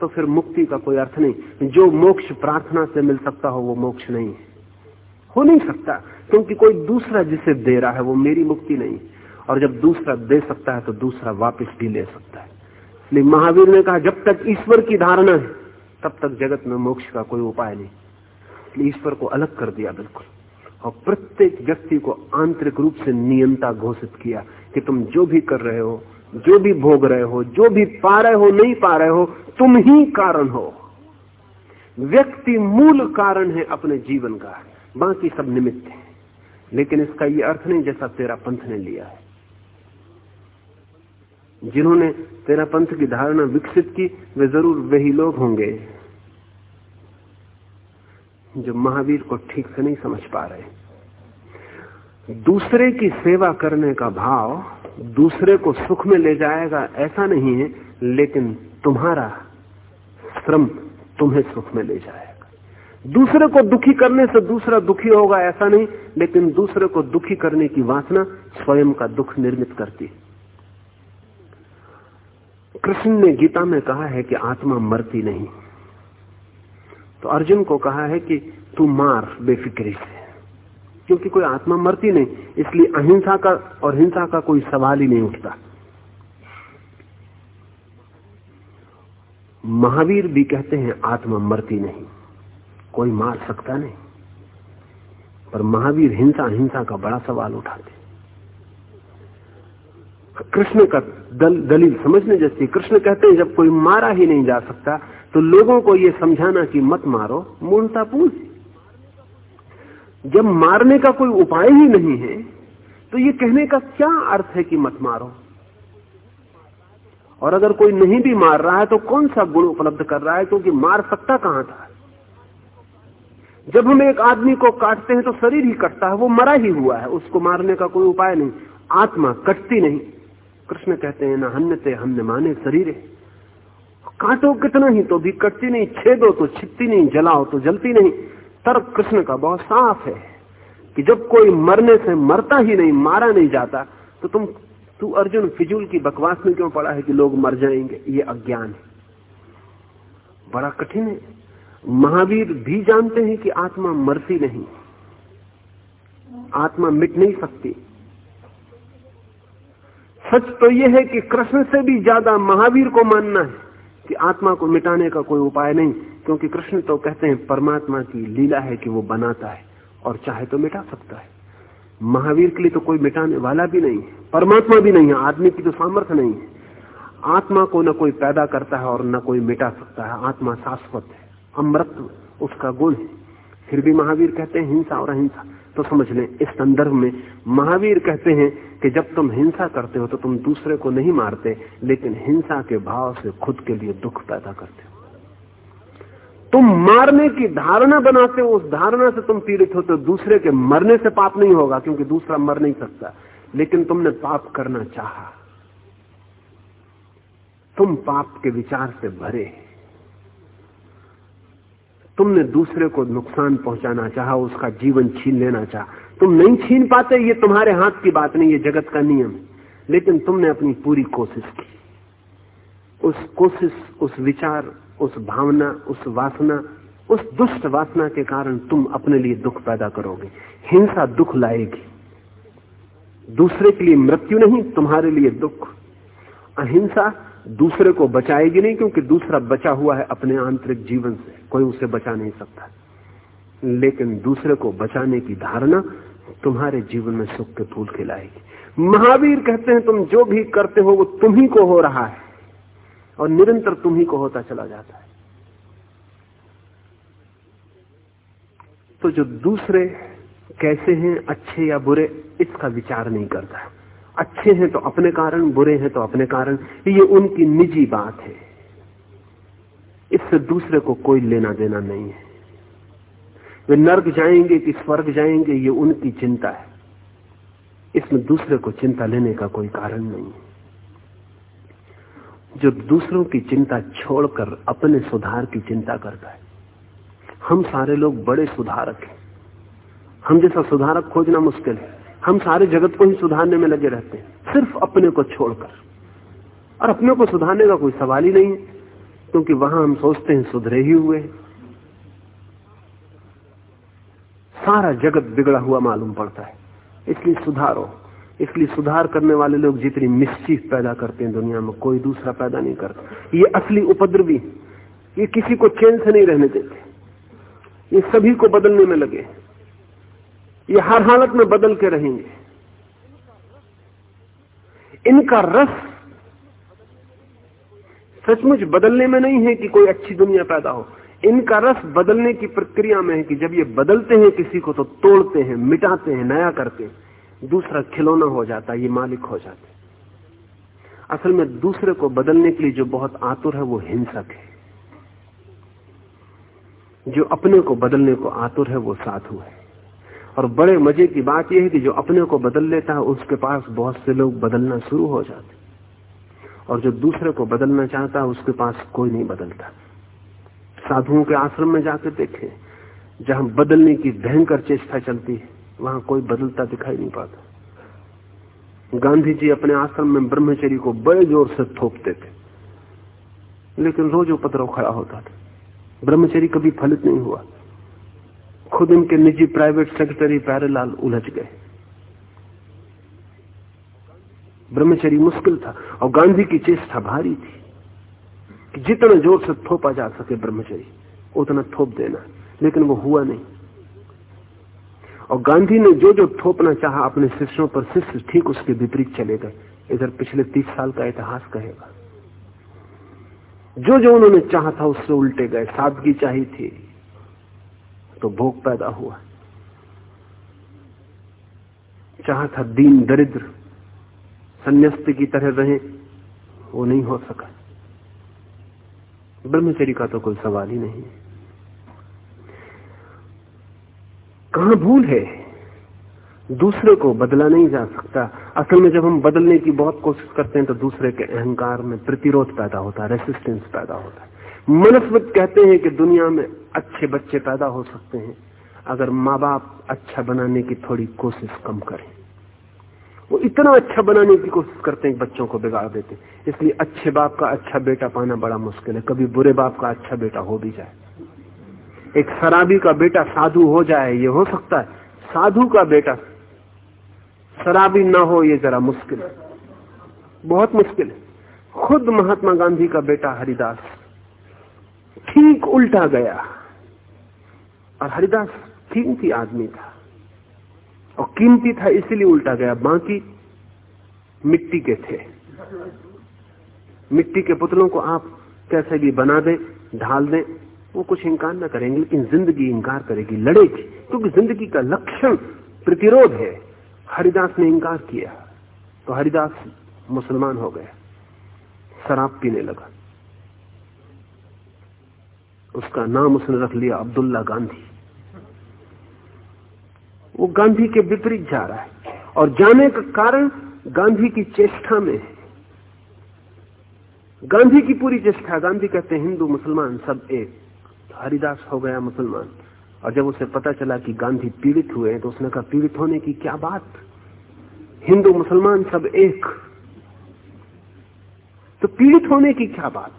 तो फिर मुक्ति का कोई अर्थ नहीं। जो मोक्ष प्रार्थना से मिल सकता हो, वो मोक्ष नहीं है। हो नहीं सकता, क्योंकि कोई दूसरा जिसे दे रहा है, वो मेरी मुक्ति नहीं और जब दूसरा दे सकता है तो दूसरा वापस भी ले सकता है। इसलिए महावीर ने कहा, जब तक ईश्वर की धारणा है, तब तक जगत में मोक्ष का कोई उपाय नहीं। इसलिए ईश्वर को अलग कर दिया बिल्कुल। और प्रत्येक व्यक्ति को आंतरिक रूप से नियंता घोषित किया कि तुम जो भी कर रहे हो जो भी भोग रहे हो, जो भी पा रहे हो, नहीं पा रहे हो, तुम ही कारण हो। व्यक्ति मूल कारण है अपने जीवन का, बाकी सब निमित्त है। लेकिन इसका यह अर्थ नहीं जैसा तेरा पंथ ने लिया है। जिन्होंने तेरा पंथ की धारणा विकसित की, वे ज़रूर वही लोग होंगे जो महावीर को ठीक से नहीं समझ पा रहे। दूसरे की सेवा करने का भाव दूसरे को सुख में ले जाएगा ऐसा नहीं है, लेकिन तुम्हारा श्रम तुम्हें सुख में ले जाएगा। दूसरे को दुखी करने से दूसरा दुखी होगा ऐसा नहीं, लेकिन दूसरे को दुखी करने की वासना स्वयं का दुख निर्मित करती कृष्ण ने गीता में कहा है कि आत्मा मरती नहीं। तो अर्जुन को कहा है कि तू मार, बेफिक्री से। क्योंकि कोई आत्मा मरती नहीं इसलिए अहिंसा का और हिंसा का कोई सवाल ही नहीं उठता। महावीर भी कहते हैं आत्मा मरती नहीं कोई मार सकता नहीं। पर महावीर हिंसा हिंसा का बड़ा सवाल उठाते कृष्ण का दल, दलील समझने जैसी कृष्ण कहते हैं जब कोई मारा ही नहीं जा सकता तो लोगों को यह समझाना कि मत मारो मूर्णता पूछ जब मारने का कोई उपाय ही नहीं है तो ये कहने का क्या अर्थ है कि मत मारो? और अगर कोई नहीं भी मार रहा है तो कौन सा गुण उपलब्ध कर रहा है, क्योंकि मार सकता कहाँ था? जब हम एक आदमी को काटते हैं तो शरीर ही कटता है, वो मरा ही हुआ है, उसको मारने का कोई उपाय नहीं, आत्मा कटती नहीं। कृष्ण कहते हैं, ना हन्नते हमने माने शरीर। काटो कितना ही तो भी कटती नहीं, छेदो तो छिपती नहीं, जलाओ तो जलती नहीं। तर्क कृष्ण का बहुत साफ़ है कि जब कोई मरने से मरता ही नहीं, मारा नहीं जाता तो तुम, तू अर्जुन, फिजूल की बकवास में क्यों पड़ा है कि लोग मर जाएँगे? ये अज्ञान है। बड़ा कठिन है। महावीर भी जानते हैं कि आत्मा मरती नहीं। आत्मा मिट नहीं सकती। सच तो यह है कि कृष्ण से भी ज़्यादा महावीर को मानना है कि आत्मा को मिटाने का कोई उपाय नहीं। क्योंकि कृष्ण तो कहते हैं परमात्मा की लीला है कि वो बनाता है और चाहे तो मिटा सकता है। महावीर के लिए तो कोई मिटाने वाला भी नहीं है, परमात्मा भी नहीं है, आदमी की तो सामर्थ्य नहीं है। आत्मा को न कोई पैदा करता है और न कोई मिटा सकता है, आत्मा शाश्वत है, अमृत उसका गुण है। फिर भी महावीर कहते हैं हिंसा और अहिंसा तो समझ लें, इस संदर्भ में महावीर कहते हैं कि जब तुम हिंसा करते हो तो तुम दूसरे को नहीं मारते, लेकिन हिंसा के भाव से खुद के लिए दुख पैदा करते हो। तुम मारने की धारणा बनाते हो, उस धारणा से तुम पीड़ित होते हो दूसरे के मरने से पाप नहीं होगा, क्योंकि दूसरा मर नहीं सकता। लेकिन तुमने पाप करना चाहा। तुम पाप के विचार से भरे। तुमने दूसरे को नुकसान पहुंचाना चाहा, उसका जीवन छीन लेना चाहा। तुम नहीं छीन पाते, ये तुम्हारे हाथ की बात नहीं, ये जगत का नियम है। लेकिन तुमने अपनी पूरी कोशिश की। उस कोशिश, उस विचार उस भावना, उस वासना, उस दुष्ट वासना के कारण तुम अपने लिए दुख पैदा करोगे। हिंसा दुख लाएगी। दूसरे के लिए मृत्यु नहीं, तुम्हारे लिए दुख। अहिंसा दूसरे को बचाएगी नहीं, क्योंकि दूसरा बचा हुआ है अपने आंतरिक जीवन से। कोई उसे बचा नहीं सकता। लेकिन दूसरे को बचाने की धारणा तुम्हारे जीवन में सुख के फूल खिलाएगी। महावीर कहते हैं, तुम जो भी करते हो, वो तुम्ही को हो रहा है। और निरंतर तुम ही को होता चला जाता है। तो जो दूसरे कैसे हैं, अच्छे या बुरे, इसका विचार नहीं करता अच्छे हैं तो अपने कारण, बुरे हैं तो अपने कारण। ये उनकी निजी बात है। इससे दूसरे को कोई लेना देना नहीं है। वे नर्क जाएँगे कि स्वर्ग जाएँगे, ये उनकी चिंता है। इसमें दूसरे को चिंता लेने का कोई कारण नहीं है। जो दूसरों की चिंता छोड़कर अपने सुधार की चिंता करता है। हम सारे लोग बड़े सुधारक हैं। हम जैसा सुधारक खोजना मुश्किल है। हम सारे जगत को ही सुधारने में लगे रहते हैं, सिर्फ़ अपने को छोड़कर। और अपने को सुधारने का कोई सवाल ही नहीं क्योंकि वहाँ हम सोचते हैं सुधरे ही हुए सारा जगत बिगड़ा हुआ मालूम पड़ता है, इसलिए सुधारो। इसलिए सुधार करने वाले लोग जितनी मिस्चीफ पैदा करते हैं दुनिया में, कोई दूसरा पैदा नहीं करता। ये असली उपद्रवी, ये किसी को चैन से नहीं रहने देते। ये सभी को बदलने में लगे। ये हर हालत में बदल के रहेंगे। इनका रस सचमुच बदलने में नहीं है कि कोई अच्छी दुनिया पैदा हो। इनका रस बदलने की प्रक्रिया में है कि जब ये बदलते हैं किसी को तो तोड़ते हैं, मिटाते हैं, नया करते हैं। दूसरा खिलौना हो जाता है, ये मालिक हो जाते असल में दूसरे को बदलने के लिए जो बहुत आतुर है, वो हिंसक है। जो अपने को बदलने को आतुर है, वो साधु है। और बड़े मज़े की बात यह है कि जो अपने को बदल लेता है, उसके पास बहुत से लोग बदलना शुरू हो जाते और जो दूसरे को बदलना चाहता है, उसके पास कोई नहीं बदलता। साधुओं के आश्रम में जाकर देखें, जहाँ बदलने की भयंकर चेष्टा चलती है वहाँ कोई बदलता दिखाई नहीं पाता। गांधी जी अपने आश्रम में ब्रह्मचरी को बड़े ज़ोर से थोपते थे। लेकिन रोज उपद्रव खड़ा होता था। ब्रह्मचरी कभी फलित नहीं हुआ। खुद उनके निजी प्राइवेट सेक्रेटरी प्यारेलाल उलझ गए। ब्रह्मचरी मुश्किल था और गांधी की चेष्टा भारी थी कि जितना ज़ोर से थोपा जा सके ब्रह्मचरी उतना थोप देना। लेकिन वो हुआ नहीं। और गांधी ने जो जो थोपना चाहा, अपने शिष्यों पर शिष्य ठीक उसके विपरीत चले गए। इधर पिछले तीस साल का इतिहास कहेगा। जो जो उन्होंने चाहा था, उससे उल्टे गए। सादगी चाहिए थी तो भोग पैदा हुआ। चाहा था दीन दरिद्र, संन्यास्त की तरह रहे, वो नहीं हो सका। ब्रह्मचरी का तो कोई सवाल ही नहीं कहा भूल है? दूसरे को बदला नहीं जा सकता। असल में जब हम बदलने की बहुत कोशिश करते हैं तो दूसरे के अहंकार में प्रतिरोध पैदा होता है रेसिस्टेंस पैदा होता है। मनस्वत कहते हैं कि दुनिया में अच्छे बच्चे पैदा हो सकते हैं, अगर माँ बाप अच्छा बनाने की थोड़ी कोशिश कम करें। वो इतना अच्छा बनाने की कोशिश करते हैं बच्चों को बिगाड़ देते इसलिए अच्छे बाप का अच्छा बेटा पाना बड़ा मुश्किल है। कभी बुरे बाप का अच्छा बेटा हो भी जाए। एक शराबी का बेटा साधु हो जाए, ये हो सकता है। साधु का बेटा, शराबी ना हो, ये जरा मुश्किल है। बहुत मुश्किल है। खुद महात्मा गांधी का बेटा हरिदास ठीक उल्टा गया। और हरिदास कीमती आदमी था। और कीमती था, इसीलिए उल्टा गया। बाकी मिट्टी के थे। मिट्टी के पुतलों को आप कैसे भी बना दें, ढाल दें वो कुछ इंकार ना करेंगे, लेकिन ज़िंदगी इंकार करेगी, लड़ेगी। क्योंकि ज़िंदगी का लक्षण प्रतिरोध है। हरिदास ने इंकार किया तो हरिदास मुसलमान हो गया। शराब पीने लगा। उसका नाम उसने रख लिया, अब्दुल्ला गांधी। वो गांधी के विपरीत जा रहा है। और जाने का कारण गांधी की चेष्टा में है। गांधी की पूरी चेष्टा, गांधी कहते हैं, हिंदू मुसलमान सब एक। हरिदास हो गया मुसलमान। और जब उसे पता चला कि गांधी पीड़ित हुए तो उसने कहा, पीड़ित होने की क्या बात? हिंदू, मुसलमान सब एक। तो पीड़ित होने की क्या बात?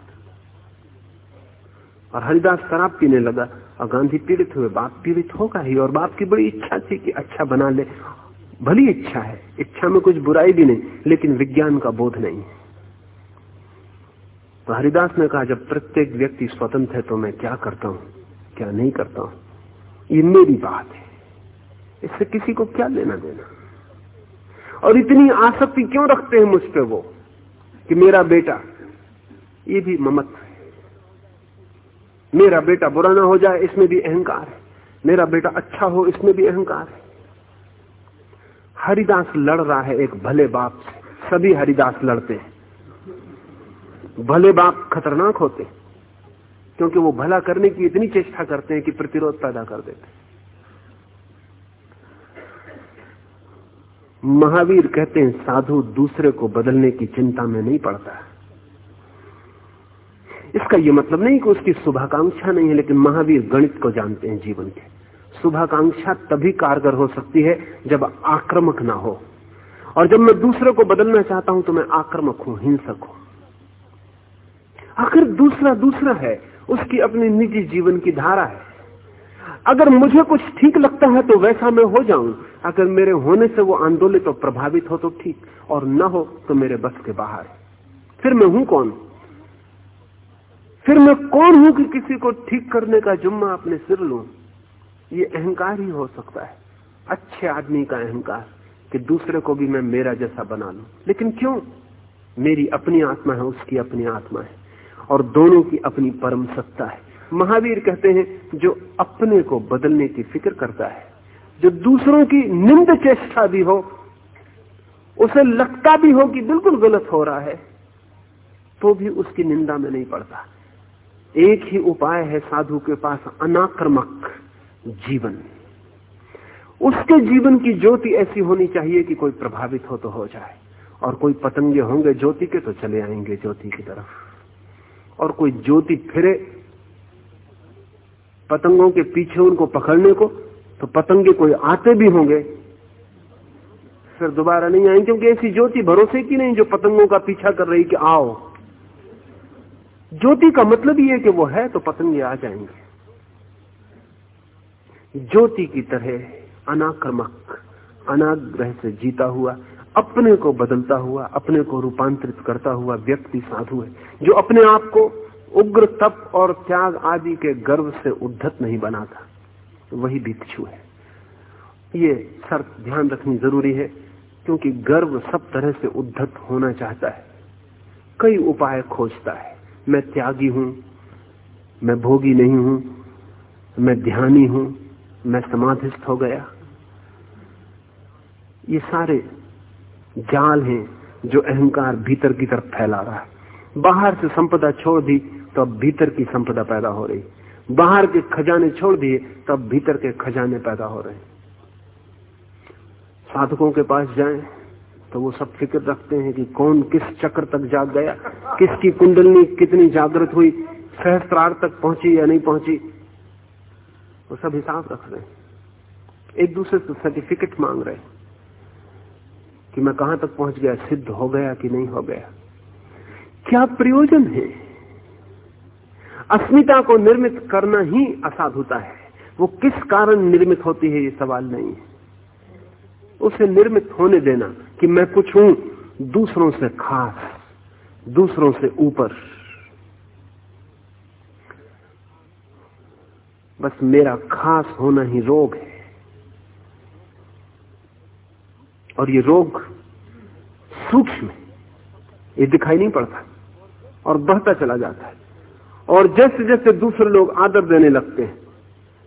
और हरिदास शराब पीने लगा। और गांधी पीड़ित हुए। बाप पीड़ित होगा ही, और बाप की बड़ी इच्छा थी कि अच्छा बना ले। भली इच्छा है। इच्छा में कुछ बुराई भी नहीं, लेकिन विज्ञान का बोध नहीं। है तो हरिदास ने कहा, जब प्रत्येक व्यक्ति स्वतंत्र है तो मैं क्या करता हूँ, क्या नहीं करता हूँ? ये मेरी बात है। इससे किसी को क्या लेना देना? और इतनी आसक्ति क्यों रखते हैं मुझ पर वो, कि मेरा बेटा, ये भी ममत है। मेरा बेटा बुरा ना हो जाए, इसमें भी अहंकार है। मेरा बेटा अच्छा हो, इसमें भी अहंकार है। हरिदास लड़ रहा है एक भले बाप से। सभी हरिदास लड़ते हैं। भले बाप खतरनाक होते हैं क्योंकि वो भला करने की इतनी चेष्टा करते हैं कि प्रतिरोध पैदा कर देते हैं। महावीर कहते हैं, साधु दूसरे को बदलने की चिंता में नहीं पड़ता इसका यह मतलब नहीं कि उसकी शुभाकांक्षा नहीं है, लेकिन महावीर गणित को जानते हैं जीवन के। शुभाकांक्षा तभी कारगर हो सकती है जब आक्रमक ना हो। और जब मैं दूसरे को बदलना चाहता हूँ तो मैं आक्रमक हूँ, हिंसक हूँ। आखिर दूसरा दूसरा है, उसकी अपनी निजी जीवन की धारा है। अगर मुझे कुछ ठीक लगता है तो वैसा मैं हो जाऊँ। अगर मेरे होने से वो आंदोलित और प्रभावित हो तो ठीक, और न हो तो मेरे बस के बाहर। फिर मैं हूँ कौन? फिर मैं कौन हूँ कि किसी को ठीक करने का जुम्मा अपने सिर लू? ये अहंकार ही हो सकता है। अच्छे आदमी का अहंकार कि दूसरे को भी मैं मेरा जैसा बना लू। लेकिन क्यों? मेरी अपनी आत्मा है, उसकी अपनी आत्मा है। और दोनों की अपनी परम सत्ता है। महावीर कहते हैं, जो अपने को बदलने की फ़िक्र करता है, जो दूसरों की निंद चेष्टा भी हो, उसे लगता भी हो कि बिल्कुल गलत हो रहा है तो भी उसकी निंदा में नहीं पड़ता। एक ही उपाय है साधु के पास, अनाक्रमक जीवन। उसके जीवन की ज्योति ऐसी होनी चाहिए कि कोई प्रभावित हो तो हो जाए, और कोई पतंगे होंगे ज्योति के तो चले आएँगे ज्योति की तरफ़। और कोई ज्योति फिरे पतंगों के पीछे उनको पकड़ने को तो पतंगे कोई आते भी होंगे। फिर दोबारा नहीं आएँगे, क्योंकि ऐसी ज्योति भरोसे की नहीं जो पतंगों का पीछा कर रही कि आओ। ज्योति का मतलब ये कि वो है तो पतंगे आ जाएँगे। ज्योति की तरह अनाक्रमक, अनाग्रह से जीता हुआ अपने को बदलता हुआ, अपने को रूपांतरित करता हुआ व्यक्ति साधु है, जो अपने आप को उग्र तप और त्याग आदि के गर्व से उद्धत नहीं बनाता, वही भिक्षु है। ये शर्त ध्यान रखनी ज़रूरी है, क्योंकि गर्व सब तरह से उद्धत होना चाहता है। कई उपाय खोजता है, मैं त्यागी हूँ, मैं भोगी नहीं हूँ, मैं ध्यानी हूँ, मैं समाधिस्थ हो गया। ये सारे जाल हैं जो अहंकार भीतर की तरफ़ फैला रहा है। बाहर से संपदा छोड़ दी तो अब भीतर की संपदा पैदा हो रही। बाहर के खजाने छोड़ दिए, तब भीतर के खजाने पैदा हो रहे। साधकों के पास जाएँ तो वो सब फ़िक्र रखते हैं कि कौन किस चक्र तक जाग गया, किसकी कुंडलनी कितनी जागृत हुई, सहस्त्रार तक पहुँची या नहीं पहुँची। वो सब हिसाब रख रहे हैं। एक दूसरे से सर्टिफिकेट मांग रहे कि मैं कहाँ तक पहुँच गया, सिद्ध हो गया कि नहीं हो गया? क्या प्रयोजन है? अस्मिता को निर्मित करना ही असाधुता है। वो किस कारण निर्मित होती है, ये सवाल नहीं है। उसे निर्मित होने देना कि मैं कुछ हूँ, दूसरों से खास, दूसरों से ऊपर। बस मेरा खास होना ही रोग है। और ये रोग सूक्ष्म ये दिखाई नहीं पड़ता और बढ़ता चला जाता है। और जैसे जैसे दूसरे लोग आदर देने लगते हैं,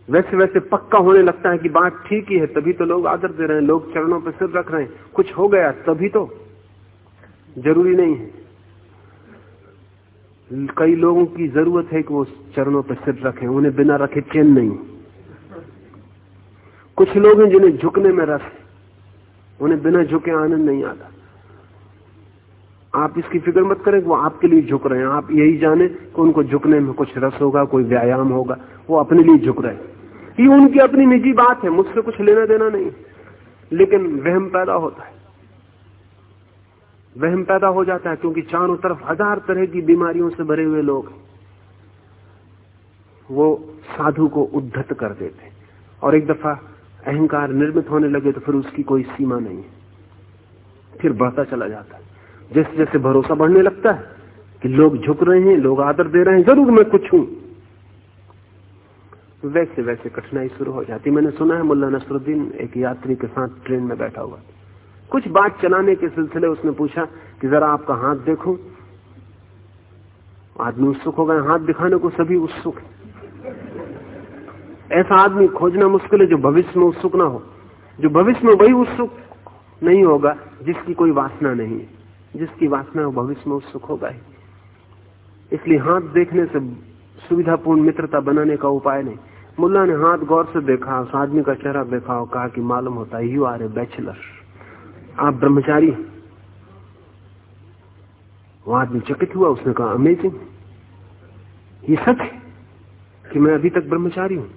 वैसे वैसे पक्का होने लगता है कि बात ठीक ही है, तभी तो लोग आदर दे रहे हैं, लोग चरणों पर सिर रख रहे हैं। कुछ हो गया, तभी तो। ज़रूरी नहीं है। कई लोगों की ज़रूरत है कि वो चरणों पर सिर रखें, उन्हें बिना रखे चैन नहीं। कुछ लोग हैं जिन्हें झुकने में रस उन्हें बिना झुके आनंद नहीं आता। आप इसकी फ़िक्र मत करें वो आपके लिए झुक रहे हैं। आप यही जाने कि उनको झुकने में कुछ रस होगा, कोई व्यायाम होगा। वो अपने लिए झुक रहे हैं। ये उनकी अपनी निजी बात है, मुझसे कुछ लेना देना नहीं। लेकिन वहम पैदा होता है। वहम पैदा हो जाता है क्योंकि चारों तरफ़ हज़ार तरह की बीमारियों से भरे हुए लोग वो साधु को उद्धत कर देते और एक दफ़ा अहंकार निर्मित होने लगे तो फिर उसकी कोई सीमा नहीं है। फिर बढ़ता चला जाता है। जैसे जैसे भरोसा बढ़ने लगता है कि लोग झुक रहे हैं, लोग आदर दे रहे हैं, ज़रूर मैं कुछ हूँ। वैसे वैसे कठिनाई शुरू हो जाती। मैंने सुना है मुल्ला नसरुद्दीन एक यात्री के साथ ट्रेन में बैठा हुआ कुछ बात चलाने के सिलसिले उसने पूछा कि जरा आपका हाथ देखो। आदमी उत्सुक हो गए, हाथ दिखाने को सभी उत्सुक ऐसा आदमी खोजना मुश्किल है जो भविष्य में उत्सुक ना हो। जो भविष्य में वही उत्सुक नहीं होगा, जिसकी कोई वासना नहीं है। जिसकी वासना है भविष्य में उत्सुक होगा ही। इसलिए हाथ देखने से सुविधापूर्ण मित्रता बनाने का उपाय नहीं। मुल्ला ने हाथ गौर से देखा, उस आदमी का चेहरा देखा और कहा कि मालूम होता है यू आर ए बैचलर आप ब्रह्मचारी वो आदमी चकित हुआ, उसने कहा अमेजिंग ये सच कि मैं अभी तक ब्रह्मचारी हूँ।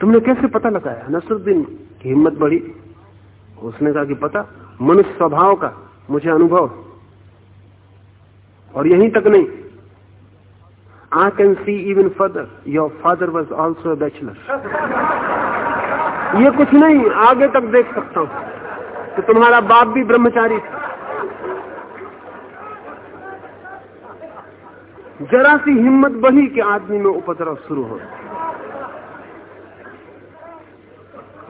तुमने कैसे पता लगाया? नसरुद्दीन की हिम्मत बढ़ी। उसने कहा कि पता, मनुष्य स्वभाव का मुझे अनुभव और यहीं तक नहीं। I can see even further your father was also bachelor ये कुछ नहीं, आगे तक देख सकता हूँ। कि तुम्हारा बाप भी ब्रह्मचारी था। जरा सी हिम्मत बढ़ी कि आदमी में उपद्रव शुरू हो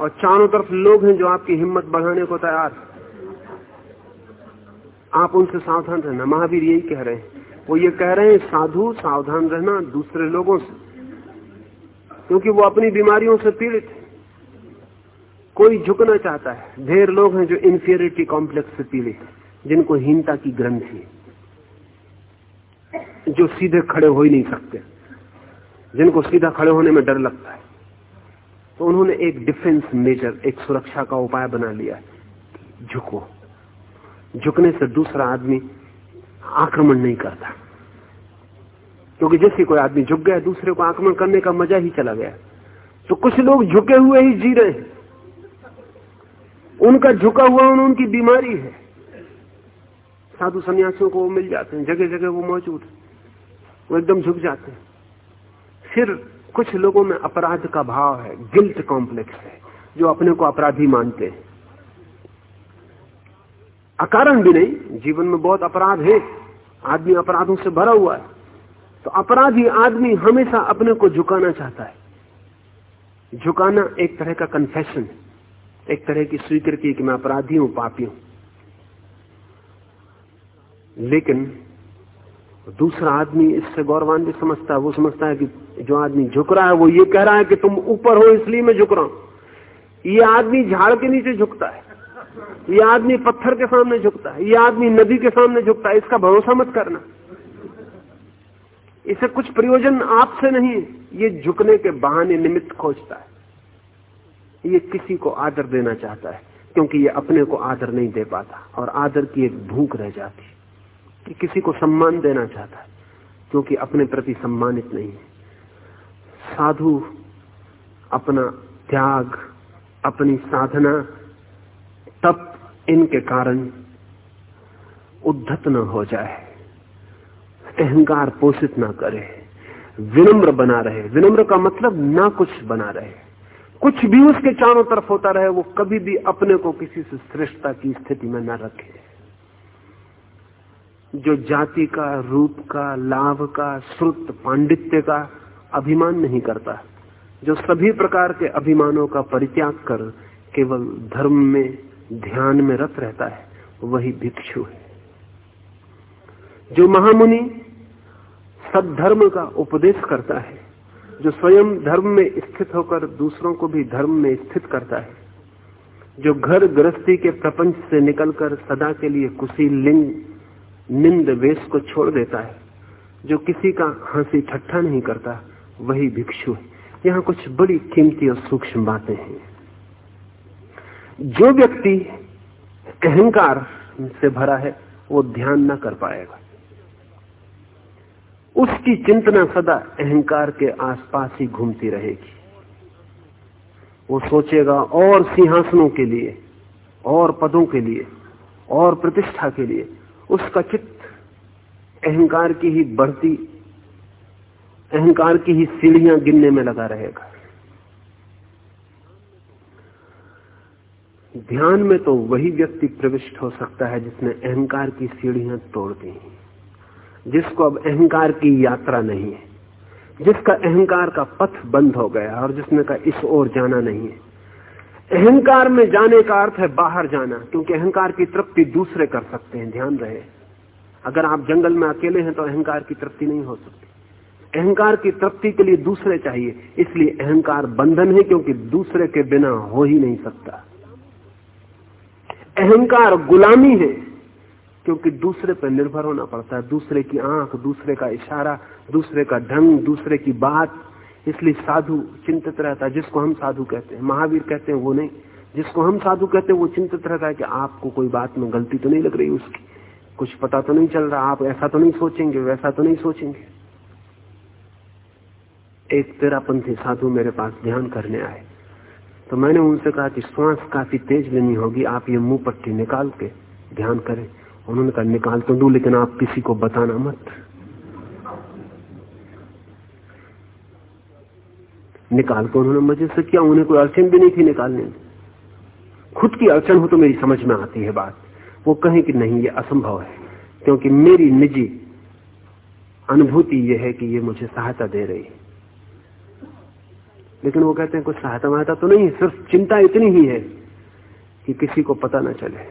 और चारों तरफ़ लोग हैं जो आपकी हिम्मत बढ़ाने को तैयार। आप उनसे सावधान रहना। महावीर यही कह रहे हैं। वो ये कह रहे हैं, साधु, सावधान रहना दूसरे लोगों से। क्योंकि वो अपनी बीमारियों से पीड़ित कोई झुकना चाहता है। ढेर लोग हैं जो इंफियरिटी कॉम्प्लेक्स से पीड़ित जिनको हीनता की ग्रंथि जो सीधे खड़े हो ही नहीं सकते। जिनको सीधा खड़े होने में डर लगता है। तो उन्होंने एक डिफेंस मेजर, एक सुरक्षा का उपाय बना लिया। झुको। झुकने से दूसरा आदमी आक्रमण नहीं करता। क्योंकि जैसे कोई आदमी झुक गया, दूसरे को आक्रमण करने का मज़ा ही चला गया। तो कुछ लोग झुके हुए ही जी रहे हैं। उनका झुका हुआ उनकी बीमारी है। साधु सन्यासियों को वो मिल जाते हैं। जगह जगह वो मौजूद वो एकदम झुक जाते हैं। फिर कुछ लोगों में अपराध का भाव है, गिल्ट कॉम्प्लेक्स है, जो अपने को अपराधी मानते हैं। अकारण भी नहीं, जीवन में बहुत अपराध है। आदमी अपराधों से भरा हुआ है। तो अपराधी आदमी हमेशा अपने को झुकाना चाहता है। झुकाना एक तरह का कन्फेशन एक तरह की स्वीकृति कि मैं अपराधी हूँ, पापी हूँ। लेकिन दूसरा आदमी इससे गौरवान्वित समझता है, वो समझता है कि जो आदमी झुक रहा है, वो ये कह रहा है कि तुम ऊपर हो इसलिए मैं झुक रहा हूँ। ये आदमी झाड़ के नीचे झुकता है। ये आदमी पत्थर के सामने झुकता है। ये आदमी नदी के सामने झुकता है। इसका भरोसा मत करना। इसे कुछ प्रयोजन आपसे नहीं, ये झुकने के बहाने निमित्त खोजता है। ये किसी को आदर देना चाहता है, क्योंकि ये अपने को आदर नहीं दे पाता, और आदर की एक भूख रह जाती कि किसी को सम्मान देना चाहता है, क्योंकि अपने प्रति सम्मानित नहीं है। साधु अपना त्याग, अपनी साधना तप इनके कारण उद्धत न हो जाए, अहंकार पोषित ना करे, विनम्र बना रहे। विनम्र का मतलब ना कुछ बना रहे। कुछ भी उसके चारों तरफ़ होता रहे, वो कभी भी अपने को किसी से श्रेष्ठता की स्थिति में न रखे। जो जाति का, रूप का, लाभ का, श्रुत, पांडित्य का अभिमान नहीं करता, जो सभी प्रकार के अभिमानों का परित्याग कर केवल धर्म में, ध्यान में रत रहता है, वही भिक्षु है। जो महामुनि सद्धर्म का उपदेश करता है, जो स्वयं धर्म में स्थित होकर दूसरों को भी धर्म में स्थित करता है, जो घर गृहस्थी के प्रपंच से निकलकर सदा के लिए कुशी लिंग निंद वेश को छोड़ देता है। जो किसी का हँसी ठट्ठा नहीं करता, वही भिक्षु है। यहाँ कुछ बड़ी कीमती और सूक्ष्म बातें हैं। जो व्यक्ति अहंकार से भरा है, वो ध्यान ना कर पाएगा। उसकी चिंतना सदा अहंकार के आसपास ही घूमती रहेगी। वो सोचेगा और सिंहासनों के लिए, और पदों के लिए, और प्रतिष्ठा के लिए उसका चित्त अहंकार की ही बढ़ती, अहंकार की ही सीढ़ियाँ गिनने में लगा रहेगा। ध्यान में तो वही व्यक्ति प्रविष्ट हो सकता है जिसने अहंकार की सीढ़ियाँ तोड़ दी जिसको अब अहंकार की यात्रा नहीं है, जिसका अहंकार का पथ बंद हो गया और जिसने का इस ओर जाना नहीं है। अहंकार में जाने का अर्थ है बाहर जाना, क्योंकि अहंकार की तृप्ति दूसरे कर सकते हैं, ध्यान रहे। अगर आप जंगल में अकेले हैं तो अहंकार की तृप्ति नहीं हो सकती। अहंकार की तृप्ति के लिए दूसरे चाहिए, इसलिए अहंकार बंधन है, क्योंकि दूसरे के बिना हो ही नहीं सकता। अहंकार गुलामी है, क्योंकि दूसरे पर निर्भर होना पड़ता है। दूसरे की आँख, दूसरे का इशारा, दूसरे का ढंग, दूसरे की बात इसलिए साधु चिंतित रहता है, जिसको हम साधु कहते हैं। महावीर कहते हैं, वो नहीं। जिसको हम साधु कहते हैं, वो चिंतित रहता है कि आपको कोई बात में गलती तो नहीं लग रही उसकी। कुछ पता तो नहीं चल रहा, आप ऐसा तो नहीं सोचेंगे, वैसा तो नहीं सोचेंगे। एक तेरापंथी साधु मेरे पास ध्यान करने आए। तो मैंने उनसे कहा कि श्वास काफ़ी तेज लेनी होगी, आप ये मुँह पट्टी निकाल के ध्यान करें। उन्होंने कहा, निकाल तो दू, लेकिन आप किसी को बताना मत। निकाल को उन्होंने मज़े से किया, उन्हें कोई अड़चन भी नहीं थी निकालने में। खुद की अड़चन हो तो मेरी समझ में आती है बात। वो कहें कि नहीं, ये असंभव है, क्योंकि मेरी निजी अनुभूति ये है कि ये मुझे सहायता दे रही लेकिन वो कहते हैं, कुछ सहायता वहायता तो नहीं सिर्फ़ चिंता इतनी ही है कि किसी को पता ना चले।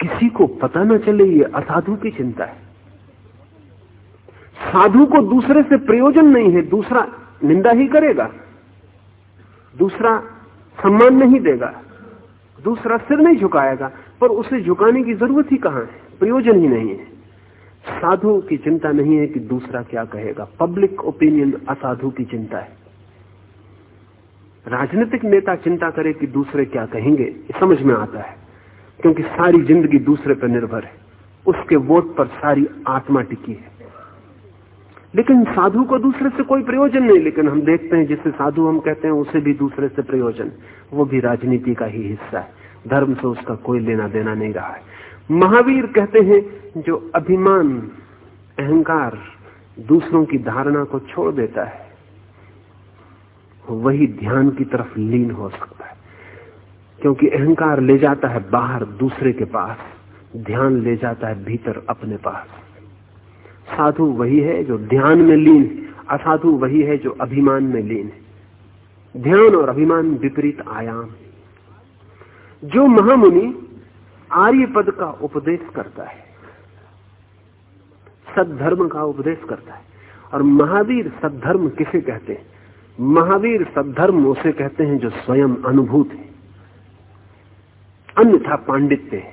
किसी को पता ना चले, ये असाधु की चिंता है। साधु को दूसरे से प्रयोजन नहीं है, दूसरा निंदा ही करेगा, दूसरा सम्मान नहीं देगा, दूसरा सिर नहीं झुकाएगा, पर उसे झुकाने की ज़रूरत ही कहाँ है? प्रयोजन ही नहीं है। साधु की चिंता नहीं है कि दूसरा क्या कहेगा। पब्लिक ओपिनियन असाधु की चिंता है। राजनीतिक नेता चिंता करे कि दूसरे क्या कहेंगे समझ में आता है, क्योंकि सारी ज़िंदगी दूसरे पर निर्भर है। उसके वोट पर सारी आत्मा टिकी है। लेकिन साधु को दूसरे से कोई प्रयोजन नहीं, लेकिन हम देखते हैं जिसे साधु हम कहते हैं, उसे भी दूसरे से प्रयोजन। वो भी राजनीति का ही हिस्सा है। धर्म से उसका कोई लेना देना नहीं रहा है। महावीर कहते हैं, जो अभिमान, अहंकार दूसरों की धारणा को छोड़ देता है, वही ध्यान की तरफ़ लीन हो सकता है। क्योंकि अहंकार ले जाता है बाहर दूसरे के पास, ध्यान ले जाता है भीतर अपने पास। साधु वही है जो ध्यान में लीन है। असाधु वही है जो अभिमान में लीन है। ध्यान और अभिमान विपरीत आयाम है। जो महामुनि आर्य पद का उपदेश करता है, सद्धर्म का उपदेश करता है, और महावीर सद्धर्म किसे कहते हैं? महावीर सद्धर्म उसे कहते हैं जो स्वयं अनुभूत है। अन्यथा पांडित्य है।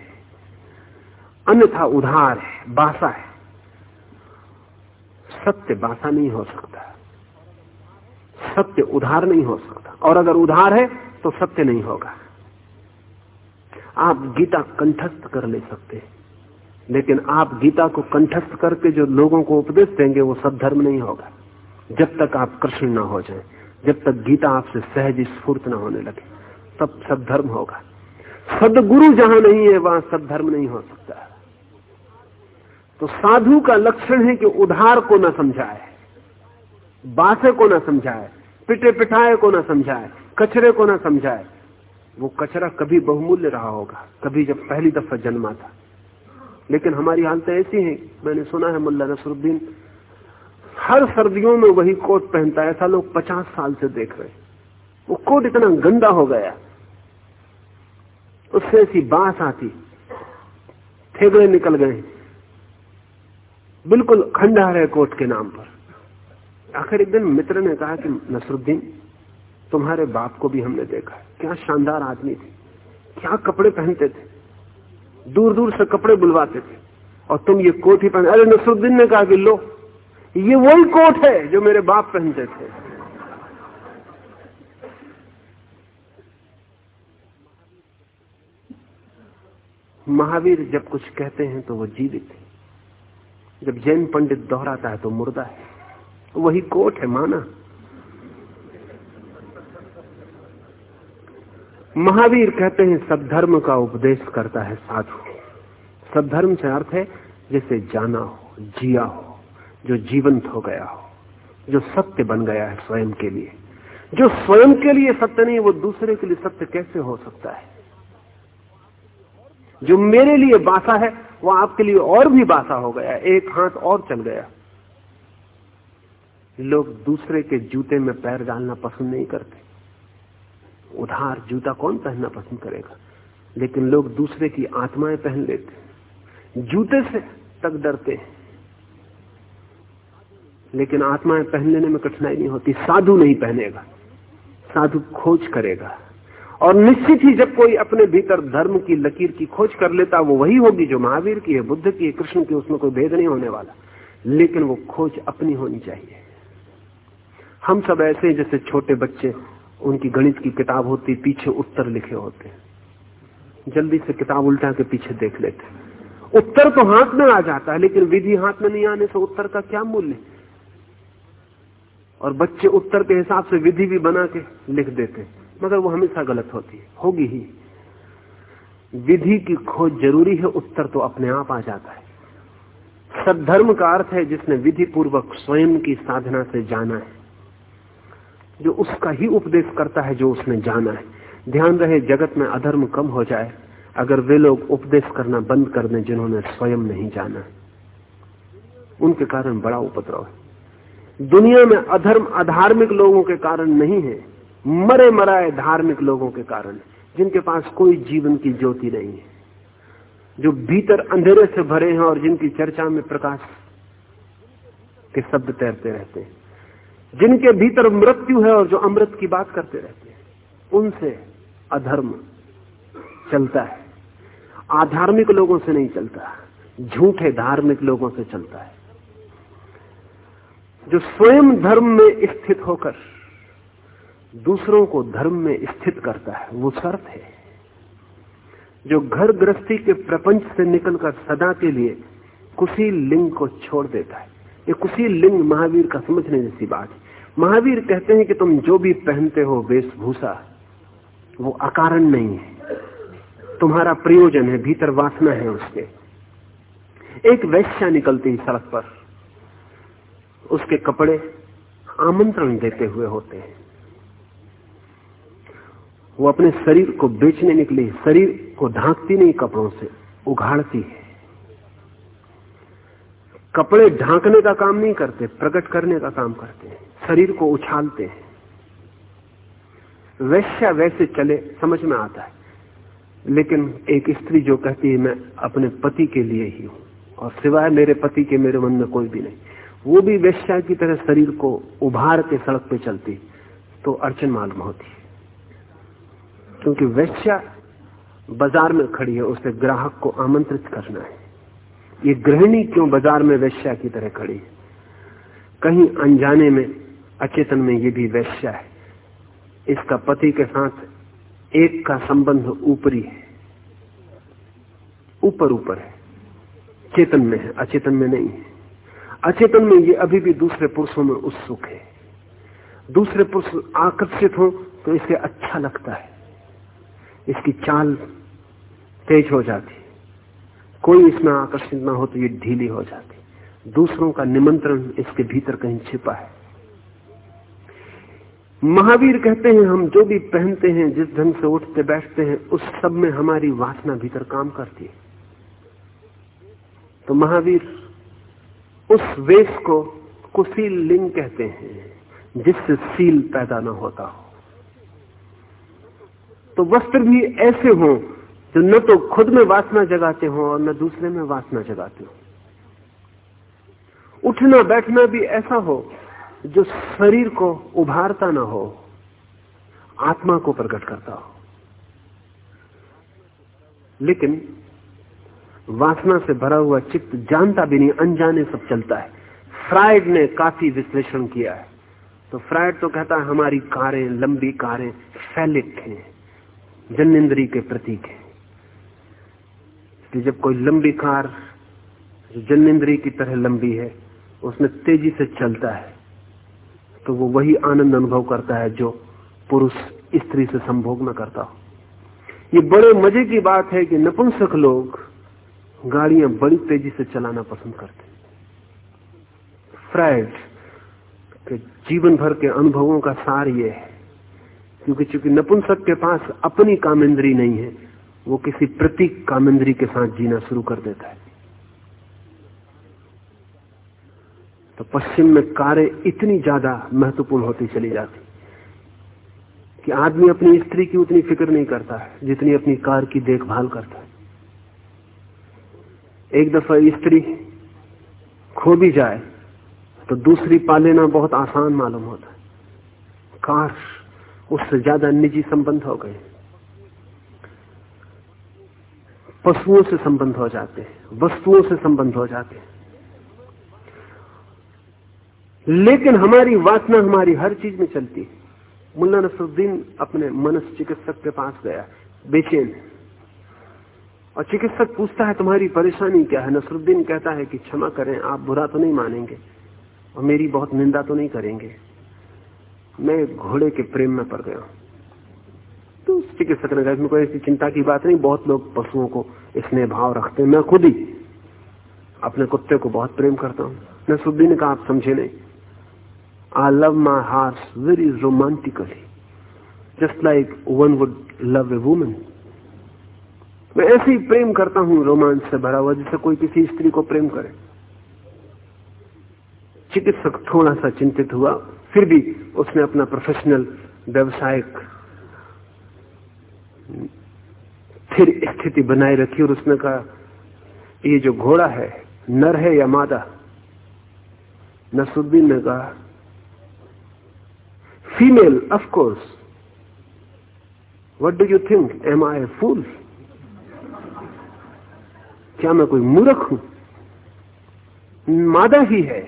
अन्यथा उधार है, बासा है। सत्य बासा नहीं हो सकता। सत्य उधार नहीं हो सकता। और अगर उधार है तो सत्य नहीं होगा। आप गीता कंठस्थ कर ले सकते हैं। लेकिन आप गीता को कंठस्थ करके जो लोगों को उपदेश देंगे, वो सब धर्म नहीं होगा। जब तक आप कृष्ण ना हो जाए, जब तक गीता आपसे सहज स्फूर्त ना होने लगे, तब सब धर्म होगा। सदगुरु जहाँ नहीं है, वहाँ सब धर्म नहीं हो सकता। तो साधु का लक्षण है कि उधार को ना समझाए, बासे को ना समझाए पिटे पिटाए को ना समझाए, कचरे को ना समझाए। वो कचरा कभी बहुमूल्य रहा होगा, कभी जब पहली दफ़ा जन्मा था। लेकिन हमारी हालतें ऐसी हैं, मैंने सुना है मुल्ला नसरुद्दीन, हर सर्दियों में वही कोट पहनता है, ऐसा लोग पचास साल से देख रहे वो कोट इतना गंदा हो गया। उससे ऐसी बाँस आती, थेगड़े निकल गए। बिल्कुल खंडहर है कोट के नाम पर। आखिर एक दिन मित्र ने कहा कि, नसरुद्दीन, तुम्हारे बाप को भी हमने देखा क्या शानदार आदमी थे। क्या कपड़े पहनते थे। दूर दूर से कपड़े बुलवाते थे। और तुम ये कोट ही पहन, अरे नसरुद्दीन ने कहा कि, लो, ये वही कोट है जो मेरे बाप पहनते थे। महावीर जब कुछ कहते हैं तो वो जीवित है। जब जैन पंडित दोहराता है तो मुर्दा है। वही कोट है, माना। महावीर कहते हैं सद्धर्म का उपदेश करता है साधु। सद्धर्म से अर्थ है, जैसे जाना हो, जिया हो, जो जीवंत हो गया हो, जो सत्य बन गया है स्वयं के लिए। जो स्वयं के लिए सत्य नहीं, वो दूसरे के लिए सत्य कैसे हो सकता है? जो मेरे लिए बासा है वो आपके लिए और भी बासा हो गया, एक हाथ और चल गया। लोग दूसरे के जूते में पैर डालना पसंद नहीं करते। उधार जूता कौन पहनना पसंद करेगा? लेकिन लोग दूसरे की आत्माएँ पहन लेते जूते से तक डरते लेकिन आत्माएँ पहन लेने में कठिनाई नहीं होती। साधु नहीं पहनेगा। साधु खोज करेगा। और निश्चित ही जब कोई अपने भीतर धर्म की लकीर की खोज कर लेता, वो वही होगी जो महावीर की है, बुद्ध की है, कृष्ण की उसमें कोई भेद नहीं होने वाला। लेकिन वो खोज अपनी होनी चाहिए। हम सब ऐसे जैसे छोटे बच्चे, उनकी गणित की किताब होती, पीछे उत्तर लिखे होते जल्दी से किताब उल्टा के पीछे देख लेते उत्तर तो हाथ में आ जाता है, लेकिन विधि हाथ में नहीं आने से उत्तर का क्या मूल्य? और बच्चे उत्तर के हिसाब से विधि भी बना के लिख देते मगर वो हमेशा गलत होती है, होगी ही। विधि की खोज ज़रूरी है, उत्तर तो अपने आप आ जाता है। सद्धर्म का अर्थ है, जिसने विधि पूर्वक स्वयं की साधना से जाना है, जो उसका ही उपदेश करता है, जो उसने जाना है। ध्यान रहे, जगत में अधर्म कम हो जाए, अगर वे लोग उपदेश करना बंद कर दें, जिन्होंने स्वयं नहीं जाना। उनके कारण बड़ा उपद्रव है। दुनिया में अधर्म अधार्मिक लोगों के कारण नहीं है। मरे मराए धार्मिक लोगों के कारण, जिनके पास कोई जीवन की ज्योति नहीं है, जो भीतर अंधेरे से भरे हैं और जिनकी चर्चा में प्रकाश के शब्द तैरते रहते हैं, जिनके भीतर मृत्यु है और जो अमृत की बात करते रहते हैं, उनसे अधर्म चलता है। आधार्मिक लोगों से नहीं चलता, झूठे धार्मिक लोगों से चलता है। जो स्वयं धर्म में स्थित होकर दूसरों को धर्म में स्थित करता है, वो शर्त है। जो घर गृहस्थी के प्रपंच से निकलकर सदा के लिए कुशील लिंग को छोड़ देता है। ये कुशील लिंग महावीर का समझने जैसी बात है। महावीर कहते हैं कि तुम जो भी पहनते हो वेशभूषा, वो अकारण नहीं है। तुम्हारा प्रयोजन है, भीतर वासना है उसके। एक वैश्या निकलती है सड़क पर। उसके कपड़े आमंत्रण देते हुए होते हैं। वो अपने शरीर को बेचने निकली, शरीर को ढांकती नहीं, कपड़ों से, उघाड़ती है। कपड़े ढांकने का काम नहीं करते, प्रकट करने का काम करते हैं, शरीर को उछालते हैं। वैश्या वैसे चले, समझ में आता है। लेकिन एक स्त्री जो कहती है, मैं अपने पति के लिए ही हूँ, और सिवाय मेरे पति के मेरे मन में कोई भी नहीं। वो भी वैश्या की तरह शरीर को उभार के सड़क पे चलती तो अड़चन मालूम होती क्योंकि वैश्या बाज़ार में खड़ी है, उसे ग्राहक को आमंत्रित करना है। ये गृहिणी क्यों बाज़ार में वैश्या की तरह खड़ी है? कहीं अनजाने में, अचेतन में ये भी वैश्या है। इसका पति के साथ एक का संबंध ऊपरी है। ऊपर ऊपर है। चेतन में है, अचेतन में नहीं है। अचेतन में ये अभी भी दूसरे पुरुषों में उत्सुक है। दूसरे पुरुष आकर्षित हो तो इसे अच्छा लगता है। इसकी चाल तेज हो जाती। कोई इसमें आकर्षित ना हो तो ये ढीली हो जाती। दूसरों का निमंत्रण इसके भीतर कहीं छिपा है। महावीर कहते हैं, हम जो भी पहनते हैं, जिस ढंग से उठते बैठते हैं, उस सब में हमारी वासना भीतर काम करती है। तो महावीर उस वेश को कुशील लिंग कहते हैं, जिससे सील पैदा न होता हो। तो वस्त्र भी ऐसे हो जो न तो खुद में वासना जगाते हो और न दूसरे में वासना जगाते हो। उठना बैठना भी ऐसा हो जो शरीर को उभारता ना हो, आत्मा को प्रकट करता हो। लेकिन वासना से भरा हुआ चित्त जानता भी नहीं, अनजाने सब चलता है। फ्राइड ने काफ़ी विश्लेषण किया है। तो फ्राइड तो कहता है, हमारी कारें, लंबी कारें फैलिक हैं। जन्नेन्द्री के प्रतीक है। कि जब कोई लंबी कार, जो की तरह लंबी है, उसमें तेज़ी से चलता है तो वो वही आनंद अनुभव करता है जो पुरुष स्त्री से संभोग न करता हो। ये बड़े मज़े की बात है कि नपुंसक लोग गाड़ियाँ बड़ी तेज़ी से चलाना पसंद करते फ्राइड के जीवन भर के अनुभवों का सार ये है क्योंकि चूँकि नपुंसक के पास अपनी कामेंद्री नहीं है, वो किसी प्रतीक कामेंद्री के साथ जीना शुरू कर देता है। तो पश्चिम में कारें इतनी ज़्यादा महत्वपूर्ण होती चली जाती कि आदमी अपनी स्त्री की उतनी फ़िक्र नहीं करता है, जितनी अपनी कार की देखभाल करता है। एक दफ़ा स्त्री खो भी जाए तो दूसरी पा लेना बहुत आसान मालूम होता है। कार उससे ज़्यादा निजी संबंध हो गए। पशुओं से संबंध हो जाते हैं, वस्तुओं से संबंध हो जाते हैं। लेकिन हमारी वासना हमारी हर चीज़ में चलती है। मुल्ला नसरुद्दीन अपने मनस चिकित्सक के पास गया, बेचैन और चिकित्सक पूछता है, तुम्हारी परेशानी क्या है? नसरुद्दीन कहता है कि, क्षमा करें, आप बुरा तो नहीं मानेंगे और मेरी बहुत निंदा तो नहीं करेंगे। मैं घोड़े के प्रेम में पड़ गया तो चिकित्सक ने कहा कोई ऐसी चिंता की बात नहीं, बहुत लोग पशुओं को स्नेह भाव रखते हैं। मैं खुद ही अपने कुत्ते को बहुत प्रेम करता हूँ। नसरुद्दीन ने कहा, आप समझे नहीं। I love my horse very romantically just like one would love a woman. मैं ऐसे ही प्रेम करता हूँ रोमांच से भरा हुआ जैसे कोई किसी स्त्री को प्रेम करे। चिकित्सक थोड़ा सा चिंतित हुआ फिर भी उसने अपना प्रोफेशनल व्यवसायिक फिर स्थिति बनाए रखी और उसने कहा ये जो घोड़ा है नर है या मादा नसुद्दीन ने कहा Female, of course. What do you think? Am I a fool? क्या मैं कोई मूर्ख हूँ मादा ही है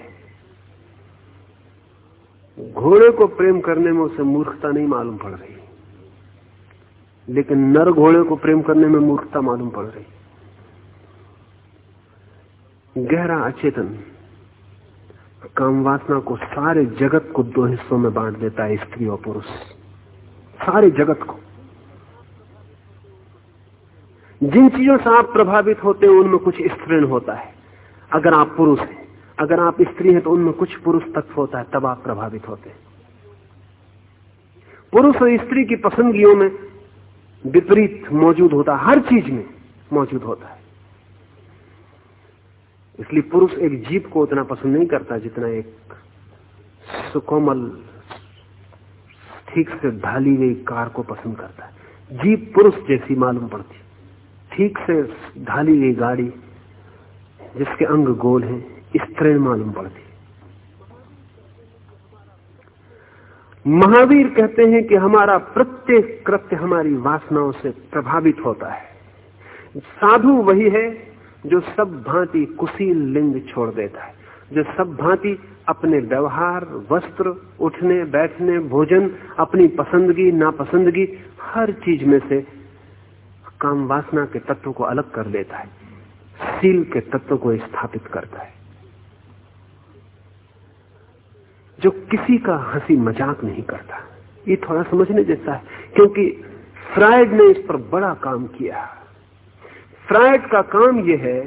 घोड़े को प्रेम करने में उसे मूर्खता नहीं मालूम पड़ रही। लेकिन नर घोड़े को प्रेम करने में मूर्खता मालूम पड़ रही। गहरा अचेतन, काम वासना को सारे जगत को दो हिस्सों में बांट देता है, स्त्री और पुरुष। सारे जगत को। जिन चीज़ों से आप प्रभावित होते हैं, उनमें कुछ स्त्रीण होता है। अगर आप पुरुष हैं अगर आप स्त्री हैं तो उनमें कुछ पुरुष तत्व होता है, तब आप प्रभावित होते हैं। पुरुष और स्त्री की पसंदगियों में विपरीत मौजूद होता है, हर चीज़ में मौजूद होता है। इसलिए पुरुष एक जीप को उतना पसंद नहीं करता जितना एक सुकोमल, ठीक से ढाली हुई कार को पसंद करता है। जीप पुरुष जैसी मालूम पड़ती ठीक से ढाली हुई गाड़ी जिसके अंग गोल हैं। स्त्रीण मालूम पड़ती महावीर कहते हैं कि हमारा प्रत्येक कृत्य हमारी वासनाओं से प्रभावित होता है। साधु वही है जो सब भांति कुशील लिंग छोड़ देता है, जो सब भांति अपने व्यवहार, वस्त्र, उठने, बैठने, भोजन, अपनी पसंदगी, नापसंदगी, हर चीज़ में से काम वासना के तत्व को अलग कर लेता है, सील के तत्व को स्थापित करता है। जो किसी का हँसी मज़ाक नहीं करता। ये थोड़ा समझने जैसा है, क्योंकि फ्राइड ने इस पर बड़ा काम किया। फ्राइड का काम यह है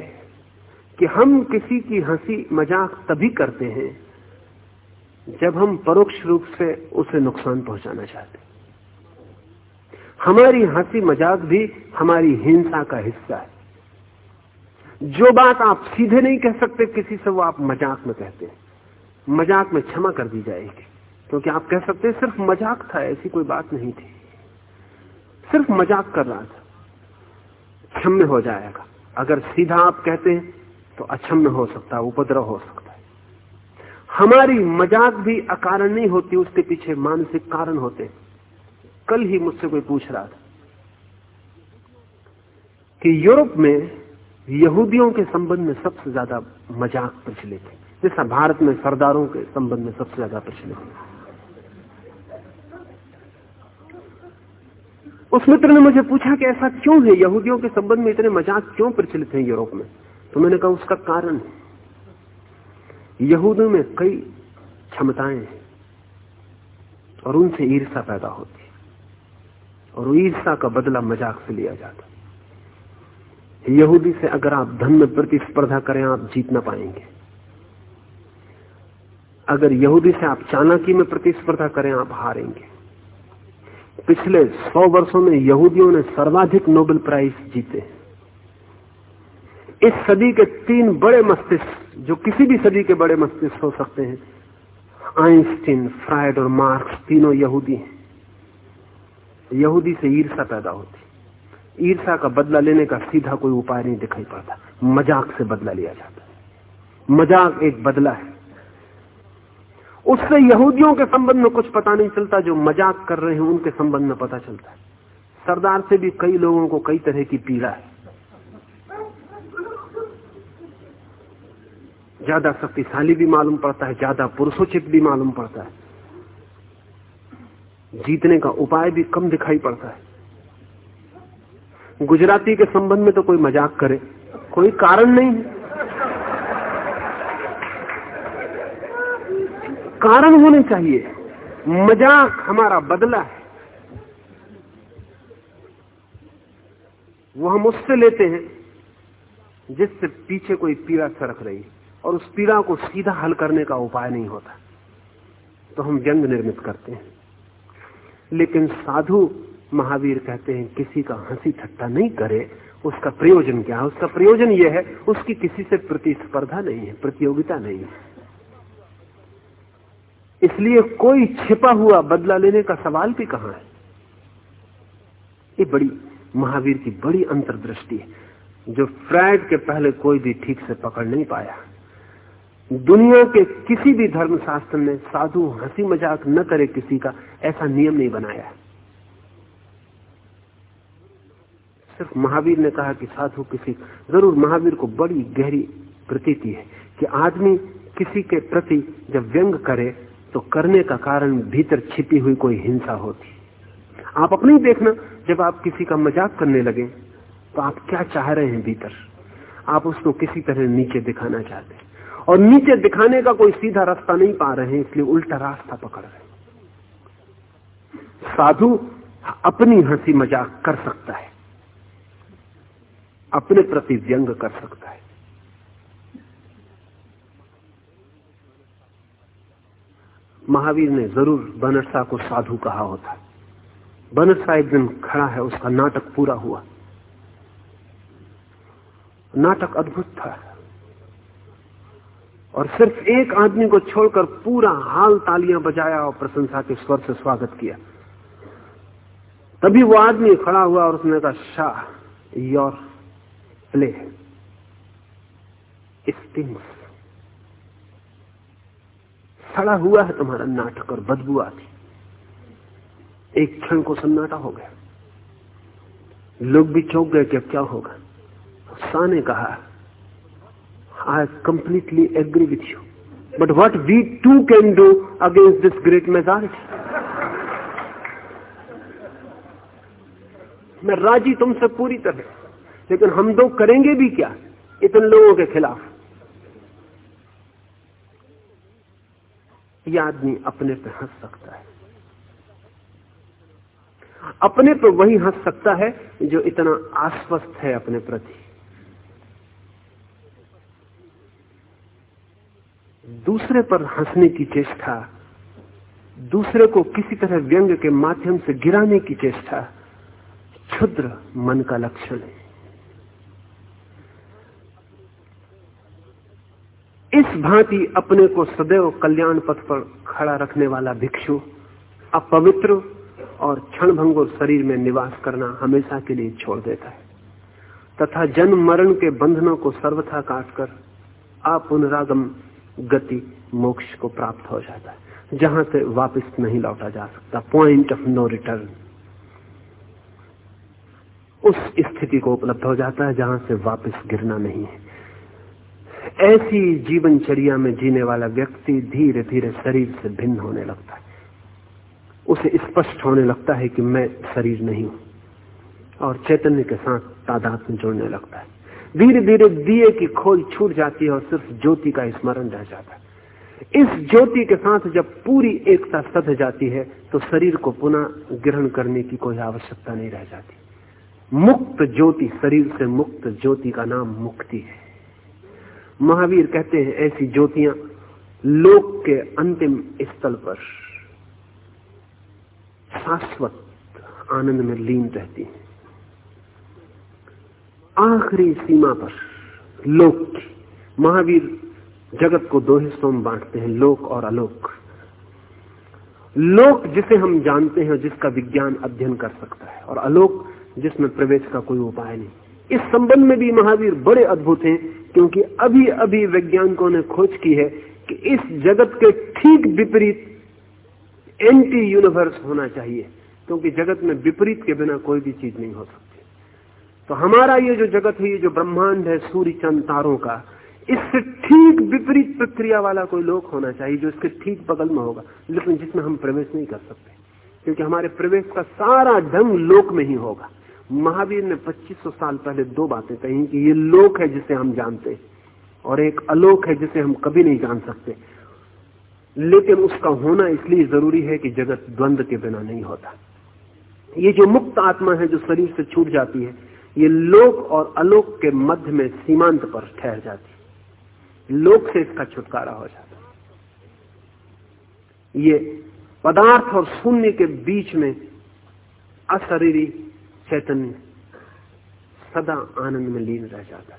कि हम किसी की हँसी मज़ाक तभी करते हैं जब हम परोक्ष रूप से उसे नुकसान पहुंचाना चाहते हमारी हँसी मज़ाक भी हमारी हिंसा का हिस्सा है। जो बात आप सीधे नहीं कह सकते, किसी से वो आप मज़ाक में कहते हैं। मज़ाक में क्षमा कर दी जाएगी। क्योंकि आप कह सकते हैं, सिर्फ़ मज़ाक था, ऐसी कोई बात नहीं थी। सिर्फ़ मज़ाक कर रहा था। क्षम्य हो जाएगा। अगर सीधा आप कहते हैं तो अक्षम्य हो सकता है, उपद्रव हो सकता है। हमारी मज़ाक भी अकारण नहीं होती, उसके पीछे मानसिक कारण होते कल ही मुझसे कोई पूछ रहा था कि यूरोप में यहूदियों के संबंध में सबसे ज़्यादा मज़ाक प्रचलित है। जैसा भारत में सरदारों के संबंध में सबसे ज़्यादा प्रचलित है। उस मित्र ने मुझे पूछा कि ऐसा क्यों है? यहूदियों के संबंध में इतने मज़ाक क्यों प्रचलित हैं यूरोप में? तो मैंने कहा, उसका कारण यहूदियों में कई क्षमताएँ हैं और उनसे ईर्षा पैदा होती और ईर्षा का बदला मज़ाक से लिया जाता यहूदी से अगर आप धन में प्रतिस्पर्धा करें, आप जीत ना पाएँगे। अगर यहूदी से आप चाणक्य में प्रतिस्पर्धा करें, आप हारेंगे। पिछले सौ वर्षों में यहूदियों ने सर्वाधिक नोबेल प्राइज जीते। इस सदी के तीन बड़े मस्तिष्क, जो किसी भी सदी के बड़े मस्तिष्क हो सकते हैं, आइंस्टीन, फ्राइड और मार्क्स, तीनों यहूदी हैं। यहूदी से ईर्षा पैदा होती। ईर्षा का बदला लेने का सीधा कोई उपाय नहीं दिखाई पड़ता। मज़ाक से बदला लिया जाता मज़ाक एक बदला है। उससे यहूदियों के संबंध में कुछ पता नहीं चलता, जो मज़ाक कर रहे हैं, उनके संबंध में पता चलता है। सरदार से भी कई लोगों को कई तरह की पीड़ा है। ज़्यादा शक्तिशाली भी मालूम पड़ता है, ज़्यादा पुरुषोचित भी मालूम पड़ता है। जीतने का उपाय भी कम दिखाई पड़ता है। गुजराती के संबंध में तो कोई मज़ाक करे, कोई कारण नहीं है। कारण होने चाहिए। मज़ाक हमारा बदला है। वो हम उससे लेते हैं, जिससे पीछे कोई पीड़ा सरक रही और उस पीड़ा को सीधा हल करने का उपाय नहीं होता। तो हम व्यंग निर्मित करते हैं। लेकिन साधु महावीर कहते हैं, किसी का हँसी ठट्टा नहीं करे, उसका प्रयोजन क्या है? उसका प्रयोजन यह है, उसकी किसी से प्रतिस्पर्धा नहीं है, प्रतियोगिता नहीं है। इसलिए कोई छिपा हुआ बदला लेने का सवाल भी कहाँ है? ये बड़ी महावीर की बड़ी अंतर्दृष्टि है, जो फ्राइड के पहले कोई भी ठीक से पकड़ नहीं पाया। दुनिया के किसी भी धर्मशास्त्र ने साधु हँसी मज़ाक न करे किसी का, ऐसा नियम नहीं बनाया। सिर्फ़ महावीर ने कहा कि साधु किसी, ज़रूर महावीर को बड़ी गहरी प्रतीति है कि आदमी किसी के प्रति जब व्यंग करे तो करने का कारण भीतर छिपी हुई कोई हिंसा होती। आप अपने ही देखना, जब आप किसी का मज़ाक करने लगे तो आप क्या चाह रहे हैं भीतर? आप उसको किसी तरह नीचे दिखाना चाहते हैं। और नीचे दिखाने का कोई सीधा रास्ता नहीं पा रहे हैं, इसलिए उल्टा रास्ता पकड़ रहे साधु अपनी हँसी मज़ाक कर सकता है, अपने प्रति व्यंग कर सकता है। महावीर ने ज़रूर बनरसा को साधु कहा होता। बनरसा एक दिन खड़ा है, उसका नाटक पूरा हुआ। नाटक अद्भुत था। और सिर्फ़ एक आदमी को छोड़कर पूरा हाल तालियाँ बजाया और प्रशंसा के स्वर से स्वागत किया। तभी वो आदमी खड़ा हुआ और उसने कहा, शाह, योर प्ले स्टिंग्स सड़ा हुआ है, तुम्हारा नाटक और बदबू आती एक क्षण को सन्नाटा हो गया। लोग भी चौंक गए कि अब क्या होगा। शाह ने कहा I completely agree with you but what we two can do against this great majority? मैं राज़ी तुमसे पूरी तरह। लेकिन हम दो करेंगे भी क्या? इतने लोगों के खिलाफ। यह आदमी अपने पे हंस सकता है। अपने पे वही हंस सकता है जो इतना आश्वस्त है अपने प्रति। दूसरे पर हंसने की चेष्टा, दूसरे को किसी तरह व्यंग के माध्यम से गिराने की चेष्टा, क्षुद्र मन का लक्षण है। इस भांति अपने को सदैव कल्याण पथ पर खड़ा रखने वाला भिक्षु, अपवित्र और क्षण शरीर में निवास करना हमेशा के लिए छोड़ देता है। तथा जन्म मरण के बंधनों को सर्वथा काटकर अपुनरागम गति मोक्ष को प्राप्त हो जाता है, जहाँ से वापस नहीं लौटा जा सकता। पॉइंट ऑफ़ नो रिटर्न उस स्थिति को उपलब्ध हो जाता है जहाँ से वापस गिरना नहीं है। ऐसी जीवनचर्या में जीने वाला व्यक्ति धीरे धीरे शरीर से भिन्न होने लगता है। उसे स्पष्ट होने लगता है कि मैं शरीर नहीं हूँ, और चैतन्य के साथ तादाद में जोड़ने लगता है। धीरे धीरे दिए की खोल छूट जाती है और सिर्फ़ ज्योति का स्मरण रह जाता है। इस ज्योति के साथ जब पूरी एकता सध जाती है तो शरीर को पुनः ग्रहण करने की कोई आवश्यकता नहीं रह जाती। मुक्त ज्योति, शरीर से मुक्त ज्योति का नाम मुक्ति है। महावीर कहते हैं ऐसी ज्योतियाँ लोक के अंतिम स्थल पर। शाश्वत आनंद में लीन रहती हैं। आखिरी सीमा पर लोक की। महावीर जगत को दो हिस्सों में बांटते हैं, लोक और अलोक। लोक जिसे हम जानते हैं जिसका विज्ञान अध्ययन कर सकता है, और अलोक जिसमें प्रवेश का कोई उपाय नहीं। इस संबंध में भी महावीर बड़े अद्भुत हैं, क्योंकि अभी अभी वैज्ञानिकों ने खोज की है कि इस जगत के ठीक विपरीत एंटी यूनिवर्स होना चाहिए, क्योंकि जगत में विपरीत के बिना कोई भी चीज़ नहीं हो सकती। तो हमारा ये जो जगत है, ये जो ब्रह्मांड है सूर्य चंद तारों का, इससे ठीक विपरीत प्रक्रिया वाला कोई लोक होना चाहिए जो इसके ठीक बगल में होगा, लेकिन जिसमें हम प्रवेश नहीं कर सकते, क्योंकि हमारे प्रवेश का सारा ढंग लोक में ही होगा। महावीर ने 2500 साल पहले दो बातें कही कि ये लोक है जिसे हम जानते हैं और एक अलोक है जिसे हम कभी नहीं जान सकते। लेकिन उसका होना इसलिए ज़रूरी है कि जगत द्वंद के बिना नहीं होता। ये जो मुक्त आत्मा है, जो शरीर से छूट जाती है, ये लोक और अलोक के मध्य में सीमांत पर ठहर जाती है। लोक से इसका छुटकारा हो जाता ये पदार्थ और शून्य के बीच में अशरीरी चैतन्य। सदा आनंद में लीन रह जाता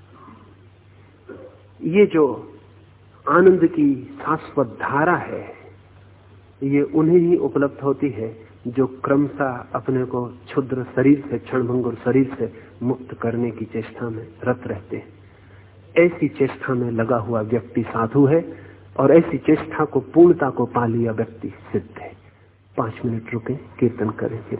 ये जो आनंद की शाश्वत धारा है, ये उन्हें ही उपलब्ध होती है जो क्रमशः अपने को क्षुद्र शरीर से क्षणभंगुर शरीर से मुक्त करने की चेष्टा में रत रहते हैं। ऐसी चेष्टा में लगा हुआ व्यक्ति साधु है और ऐसी चेष्टा को, पूर्णता को पा लिया व्यक्ति सिद्ध है। पाँच मिनट रुके, कीर्तन करें फिर